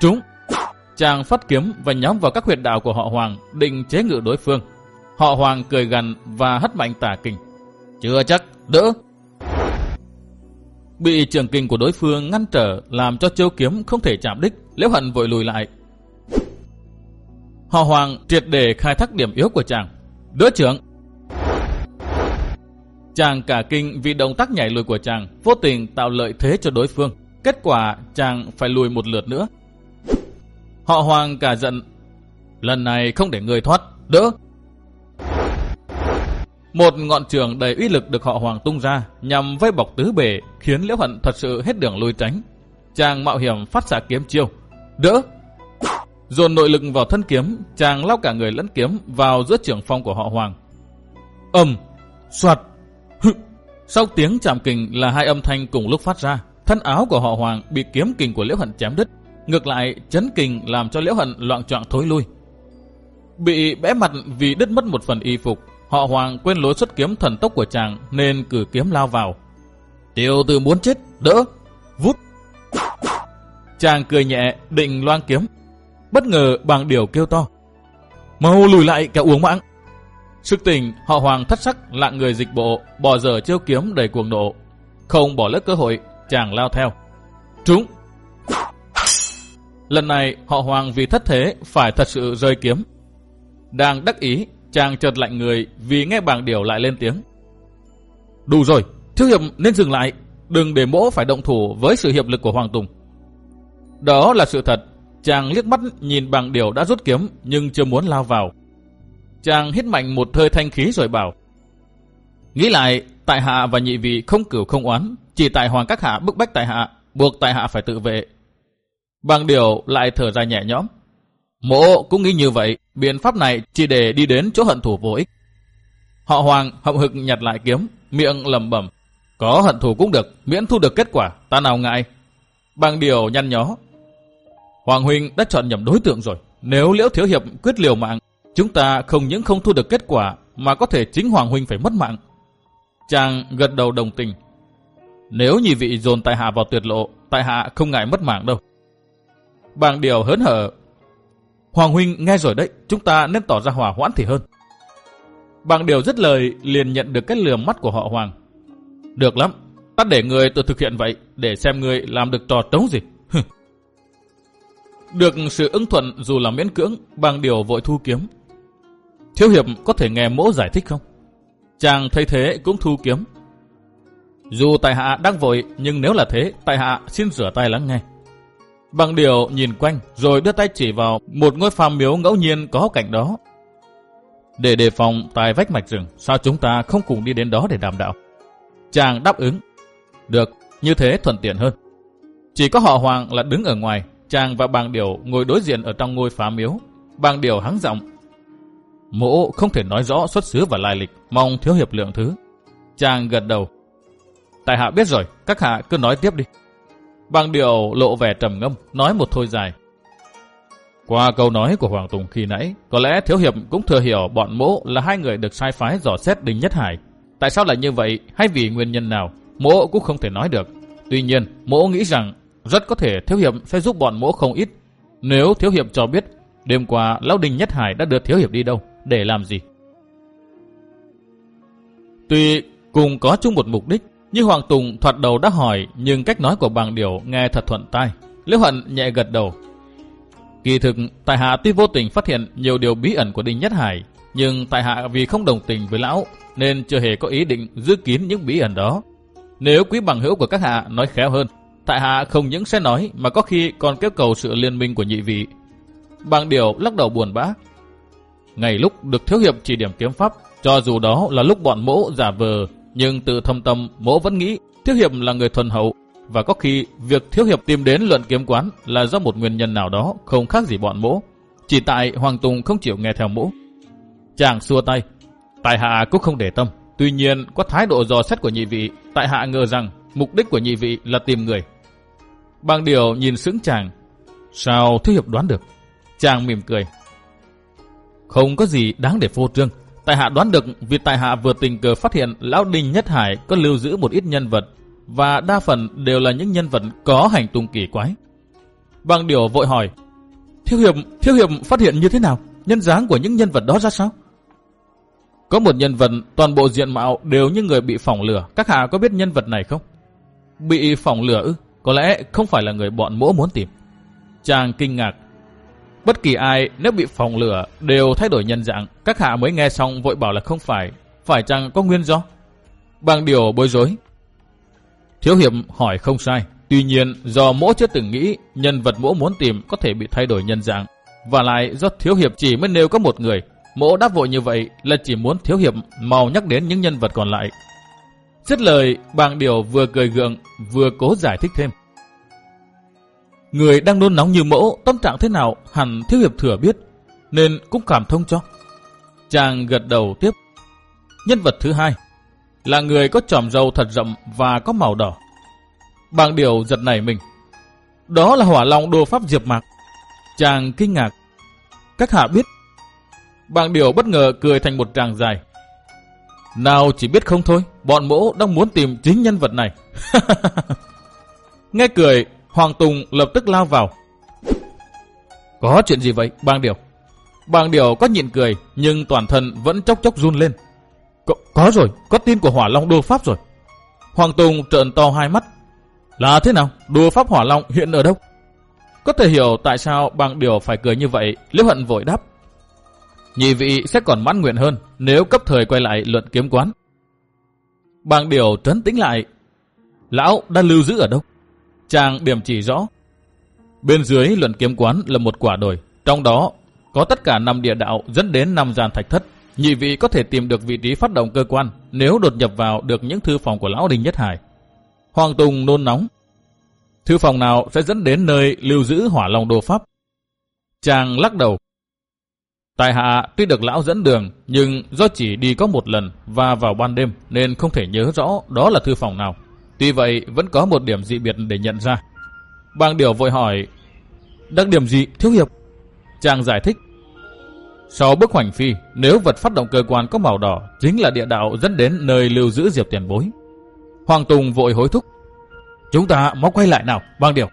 Trúng! Chàng phát kiếm và nhắm vào các huyệt đạo của họ Hoàng, định chế ngự đối phương. Họ Hoàng cười gần và hất mạnh tả kình. Chưa chắc, đỡ! Bị trường kình của đối phương ngăn trở làm cho châu kiếm không thể chạm đích, Liễu Hận vội lùi lại. Họ Hoàng triệt để khai thác điểm yếu của chàng. Đỡ trưởng! Chàng cả kinh vì động tác nhảy lùi của chàng vô tình tạo lợi thế cho đối phương. Kết quả chàng phải lùi một lượt nữa. Họ Hoàng cả giận. Lần này không để người thoát. Đỡ! Một ngọn trường đầy uy lực được họ Hoàng tung ra nhằm vây bọc tứ bể khiến Liễu Hận thật sự hết đường lùi tránh. Chàng mạo hiểm phát xạ kiếm chiêu. Đỡ! Dồn nội lực vào thân kiếm, chàng lao cả người lẫn kiếm vào giữa trường phong của họ Hoàng. Âm! Soạt! Sau tiếng chạm kình là hai âm thanh cùng lúc phát ra, thân áo của họ Hoàng bị kiếm kình của Liễu Hận chém đứt. Ngược lại, chấn kình làm cho Liễu Hận loạn trọng thối lui. Bị bẽ mặt vì đứt mất một phần y phục, họ Hoàng quên lối xuất kiếm thần tốc của chàng nên cử kiếm lao vào. Tiêu từ muốn chết, đỡ, vút. Chàng cười nhẹ, định loan kiếm. Bất ngờ bằng điều kêu to. Mau lùi lại kẻ uống mạng. Sức tình, họ Hoàng thất sắc lạng người dịch bộ, bỏ dở chiêu kiếm đầy cuồng nộ. Không bỏ lỡ cơ hội, chàng lao theo. Trúng! Lần này, họ Hoàng vì thất thế phải thật sự rơi kiếm. Đang đắc ý, chàng chợt lạnh người vì nghe bảng điều lại lên tiếng. Đủ rồi, thiếu hiệp nên dừng lại, đừng để mỗ phải động thủ với sự hiệp lực của Hoàng Tùng. Đó là sự thật, chàng liếc mắt nhìn bảng điều đã rút kiếm nhưng chưa muốn lao vào. Chàng hít mạnh một hơi thanh khí rồi bảo. Nghĩ lại, tại hạ và nhị vị không cửu không oán, chỉ tại hoàng các hạ bức bách tại hạ, buộc tại hạ phải tự vệ. Bằng điều lại thở ra nhẹ nhõm. Mộ cũng nghĩ như vậy, biện pháp này chỉ để đi đến chỗ hận thủ vô ích. Họ hoàng hậm hực nhặt lại kiếm, miệng lầm bẩm Có hận thủ cũng được, miễn thu được kết quả, ta nào ngại. Bằng điều nhăn nhó. Hoàng huynh đã chọn nhầm đối tượng rồi. Nếu liễu thiếu hiệp quyết liều mạng, Chúng ta không những không thu được kết quả mà có thể chính Hoàng Huynh phải mất mạng. Chàng gật đầu đồng tình. Nếu nhị vị dồn tại hạ vào tuyệt lộ, tại hạ không ngại mất mạng đâu. Bàng điều hớn hở. Hoàng Huynh nghe rồi đấy, chúng ta nên tỏ ra hòa hoãn thì hơn. Bàng điều dứt lời liền nhận được cái lườm mắt của họ Hoàng. Được lắm, ta để người tự thực hiện vậy, để xem người làm được trò trống gì. được sự ưng thuận dù là miễn cưỡng, bàng điều vội thu kiếm, Thiếu hiệp có thể nghe mỗ giải thích không? Chàng thấy thế cũng thu kiếm. Dù tại hạ đang vội, nhưng nếu là thế, tại hạ xin rửa tay lắng nghe. Bằng điều nhìn quanh, rồi đưa tay chỉ vào một ngôi phàm miếu ngẫu nhiên có cạnh đó. Để đề phòng tài vách mạch rừng, sao chúng ta không cùng đi đến đó để đàm đạo? Chàng đáp ứng. Được, như thế thuận tiện hơn. Chỉ có họ Hoàng là đứng ở ngoài, chàng và bàng điều ngồi đối diện ở trong ngôi phá miếu. Bàng điều hắng giọng Mộ không thể nói rõ xuất xứ và lai lịch, mong thiếu hiệp lượng thứ. Chàng gật đầu. Tại hạ biết rồi, các hạ cứ nói tiếp đi. Bằng điều lộ vẻ trầm ngâm, nói một thôi dài. Qua câu nói của Hoàng Tùng khi nãy, có lẽ Thiếu Hiệp cũng thừa hiểu bọn mỗ là hai người được sai phái dò xét Đinh Nhất Hải. Tại sao lại như vậy hay vì nguyên nhân nào, mỗ cũng không thể nói được. Tuy nhiên, mỗ nghĩ rằng rất có thể Thiếu Hiệp sẽ giúp bọn mỗ không ít. Nếu Thiếu Hiệp cho biết, đêm qua Lão Đinh Nhất Hải đã đưa Thiếu Hiệp đi đâu, để làm gì? Tuy cùng có chung một mục đích, như Hoàng Tùng thoạt đầu đã hỏi nhưng cách nói của bàng Điểu nghe thật thuận tai. Liễu Hận nhẹ gật đầu. Kỳ thực, tài hạ tuy vô tình phát hiện nhiều điều bí ẩn của Đinh Nhất Hải, nhưng tài hạ vì không đồng tình với lão nên chưa hề có ý định giữ kín những bí ẩn đó. Nếu quý bằng hữu của các hạ nói khéo hơn, tại hạ không những sẽ nói mà có khi còn kêu cầu sự liên minh của nhị vị. Bàng điều lắc đầu buồn bã. Ngày lúc được thiếu hiệp chỉ điểm kiếm pháp, cho dù đó là lúc bọn mỗ giả vờ, nhưng từ thâm tâm mỗ vẫn nghĩ thiếu hiệp là người thuần hậu, và có khi việc thiếu hiệp tìm đến luận kiếm quán là do một nguyên nhân nào đó không khác gì bọn mỗ. Chỉ tại Hoàng Tùng không chịu nghe theo mỗ. Chàng xua tay. Tại hạ cũng không để tâm. Tuy nhiên có thái độ dò xét của nhị vị, tại hạ ngờ rằng mục đích của nhị vị là tìm người. Bằng điều nhìn sững chàng. Sao thiếu hiệp đoán được? Chàng mỉm cười. Không có gì đáng để phô trương. Tại hạ đoán được vì tại hạ vừa tình cờ phát hiện Lão Đinh Nhất Hải có lưu giữ một ít nhân vật và đa phần đều là những nhân vật có hành tung kỳ quái. Bằng điều vội hỏi, Thiếu Hiệp, Thiếu Hiệp phát hiện như thế nào? Nhân dáng của những nhân vật đó ra sao? Có một nhân vật toàn bộ diện mạo đều như người bị phỏng lửa. Các hạ có biết nhân vật này không? Bị phỏng lửa ư? Có lẽ không phải là người bọn mỗ muốn tìm. Chàng kinh ngạc. Bất kỳ ai nếu bị phòng lửa đều thay đổi nhân dạng. Các hạ mới nghe xong vội bảo là không phải. Phải chăng có nguyên do? Bằng điều bối rối. Thiếu hiệp hỏi không sai. Tuy nhiên do mỗ chưa từng nghĩ nhân vật mỗ muốn tìm có thể bị thay đổi nhân dạng. Và lại do thiếu hiệp chỉ mới nêu có một người. Mỗ đáp vội như vậy là chỉ muốn thiếu hiệp mau nhắc đến những nhân vật còn lại. Dứt lời, bàng điều vừa cười gượng, vừa cố giải thích thêm. Người đang nôn nóng như mẫu, tâm trạng thế nào hẳn thiếu hiệp thừa biết, nên cũng cảm thông cho. Chàng gật đầu tiếp. Nhân vật thứ hai là người có tròm râu thật rậm và có màu đỏ. Bàng điều giật nảy mình. Đó là hỏa long đồ pháp diệp mạc. Chàng kinh ngạc. Các hạ biết. Bàng điều bất ngờ cười thành một tràng dài. Nào chỉ biết không thôi, bọn mỗ đang muốn tìm chính nhân vật này. Nghe cười, Hoàng Tùng lập tức lao vào. Có chuyện gì vậy, bang điều? Bang điều có nhịn cười, nhưng toàn thân vẫn chốc chốc run lên. Có, có rồi, có tin của Hỏa Long đô pháp rồi. Hoàng Tùng trợn to hai mắt. Là thế nào? Đua pháp Hỏa Long hiện ở đâu? Có thể hiểu tại sao bang điều phải cười như vậy, Liễu Hận vội đáp. Nhị vị sẽ còn mãn nguyện hơn nếu cấp thời quay lại luận kiếm quán. Bang điều trấn tĩnh lại. Lão đã lưu giữ ở đâu? Chàng điểm chỉ rõ. Bên dưới luận kiếm quán là một quả đồi. Trong đó có tất cả năm địa đạo dẫn đến năm gian thạch thất. Nhị vị có thể tìm được vị trí phát động cơ quan nếu đột nhập vào được những thư phòng của lão Đình Nhất Hải. Hoàng Tùng nôn nóng. Thư phòng nào sẽ dẫn đến nơi lưu giữ hỏa long đồ pháp? Chàng lắc đầu. Tài hạ tuy được lão dẫn đường, nhưng do chỉ đi có một lần và vào ban đêm nên không thể nhớ rõ đó là thư phòng nào. Tuy vậy vẫn có một điểm dị biệt để nhận ra. Bang điều vội hỏi, đặc điểm gì thiếu hiệp? Chàng giải thích, sau bức hoành phi, nếu vật phát động cơ quan có màu đỏ, chính là địa đạo dẫn đến nơi lưu giữ diệp tiền bối. Hoàng Tùng vội hối thúc, chúng ta mau quay lại nào, bang điều.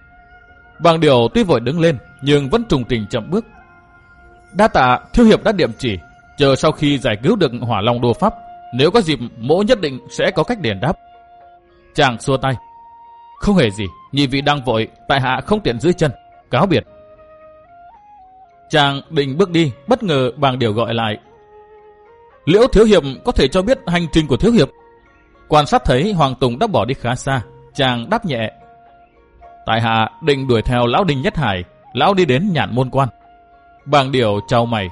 Bang điều tuy vội đứng lên, nhưng vẫn trùng trình chậm bước. Đa tạ, thiếu hiệp đã điểm chỉ, chờ sau khi giải cứu được hỏa long đô pháp, nếu có dịp mỗ nhất định sẽ có cách đền đáp. Chàng xua tay. Không hề gì, nhị vị đang vội, tại hạ không tiện giữ chân. Cáo biệt. Chàng định bước đi, bất ngờ bàng điều gọi lại. Liễu Thiếu Hiệp có thể cho biết hành trình của Thiếu Hiệp. Quan sát thấy Hoàng Tùng đã bỏ đi khá xa, chàng đáp nhẹ. Tại hạ định đuổi theo Lão Đinh Nhất Hải, Lão đi đến nhạn môn quan. Bàng điều chào mày.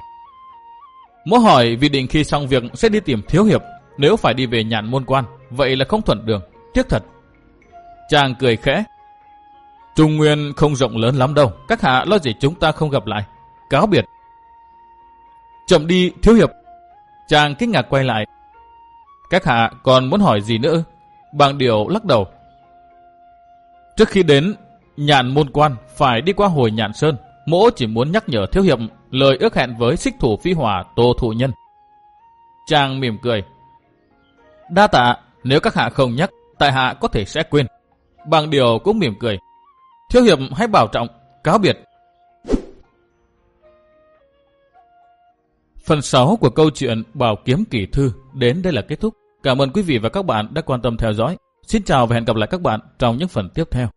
Muốn hỏi vì định khi xong việc sẽ đi tìm Thiếu Hiệp, nếu phải đi về nhạn môn quan, vậy là không thuận đường tiếc thật. Chàng cười khẽ. Trung Nguyên không rộng lớn lắm đâu, các hạ lo gì chúng ta không gặp lại. Cáo biệt. Chậm đi, thiếu hiệp. Chàng kinh ngạc quay lại. Các hạ còn muốn hỏi gì nữa? Bàng điều lắc đầu. Trước khi đến nhạn môn quan phải đi qua hồi nhạn sơn, Mỗ chỉ muốn nhắc nhở thiếu hiệp lời ước hẹn với xích thủ phi hỏa tô thụ nhân. Chàng mỉm cười. Đa tạ, nếu các hạ không nhắc, tại hạ có thể sẽ quên. Bằng điều cũng mỉm cười. Thiếu hiệp hãy bảo trọng, cáo biệt. Phần 6 của câu chuyện Bảo Kiếm Kỳ Thư đến đây là kết thúc. Cảm ơn quý vị và các bạn đã quan tâm theo dõi. Xin chào và hẹn gặp lại các bạn trong những phần tiếp theo.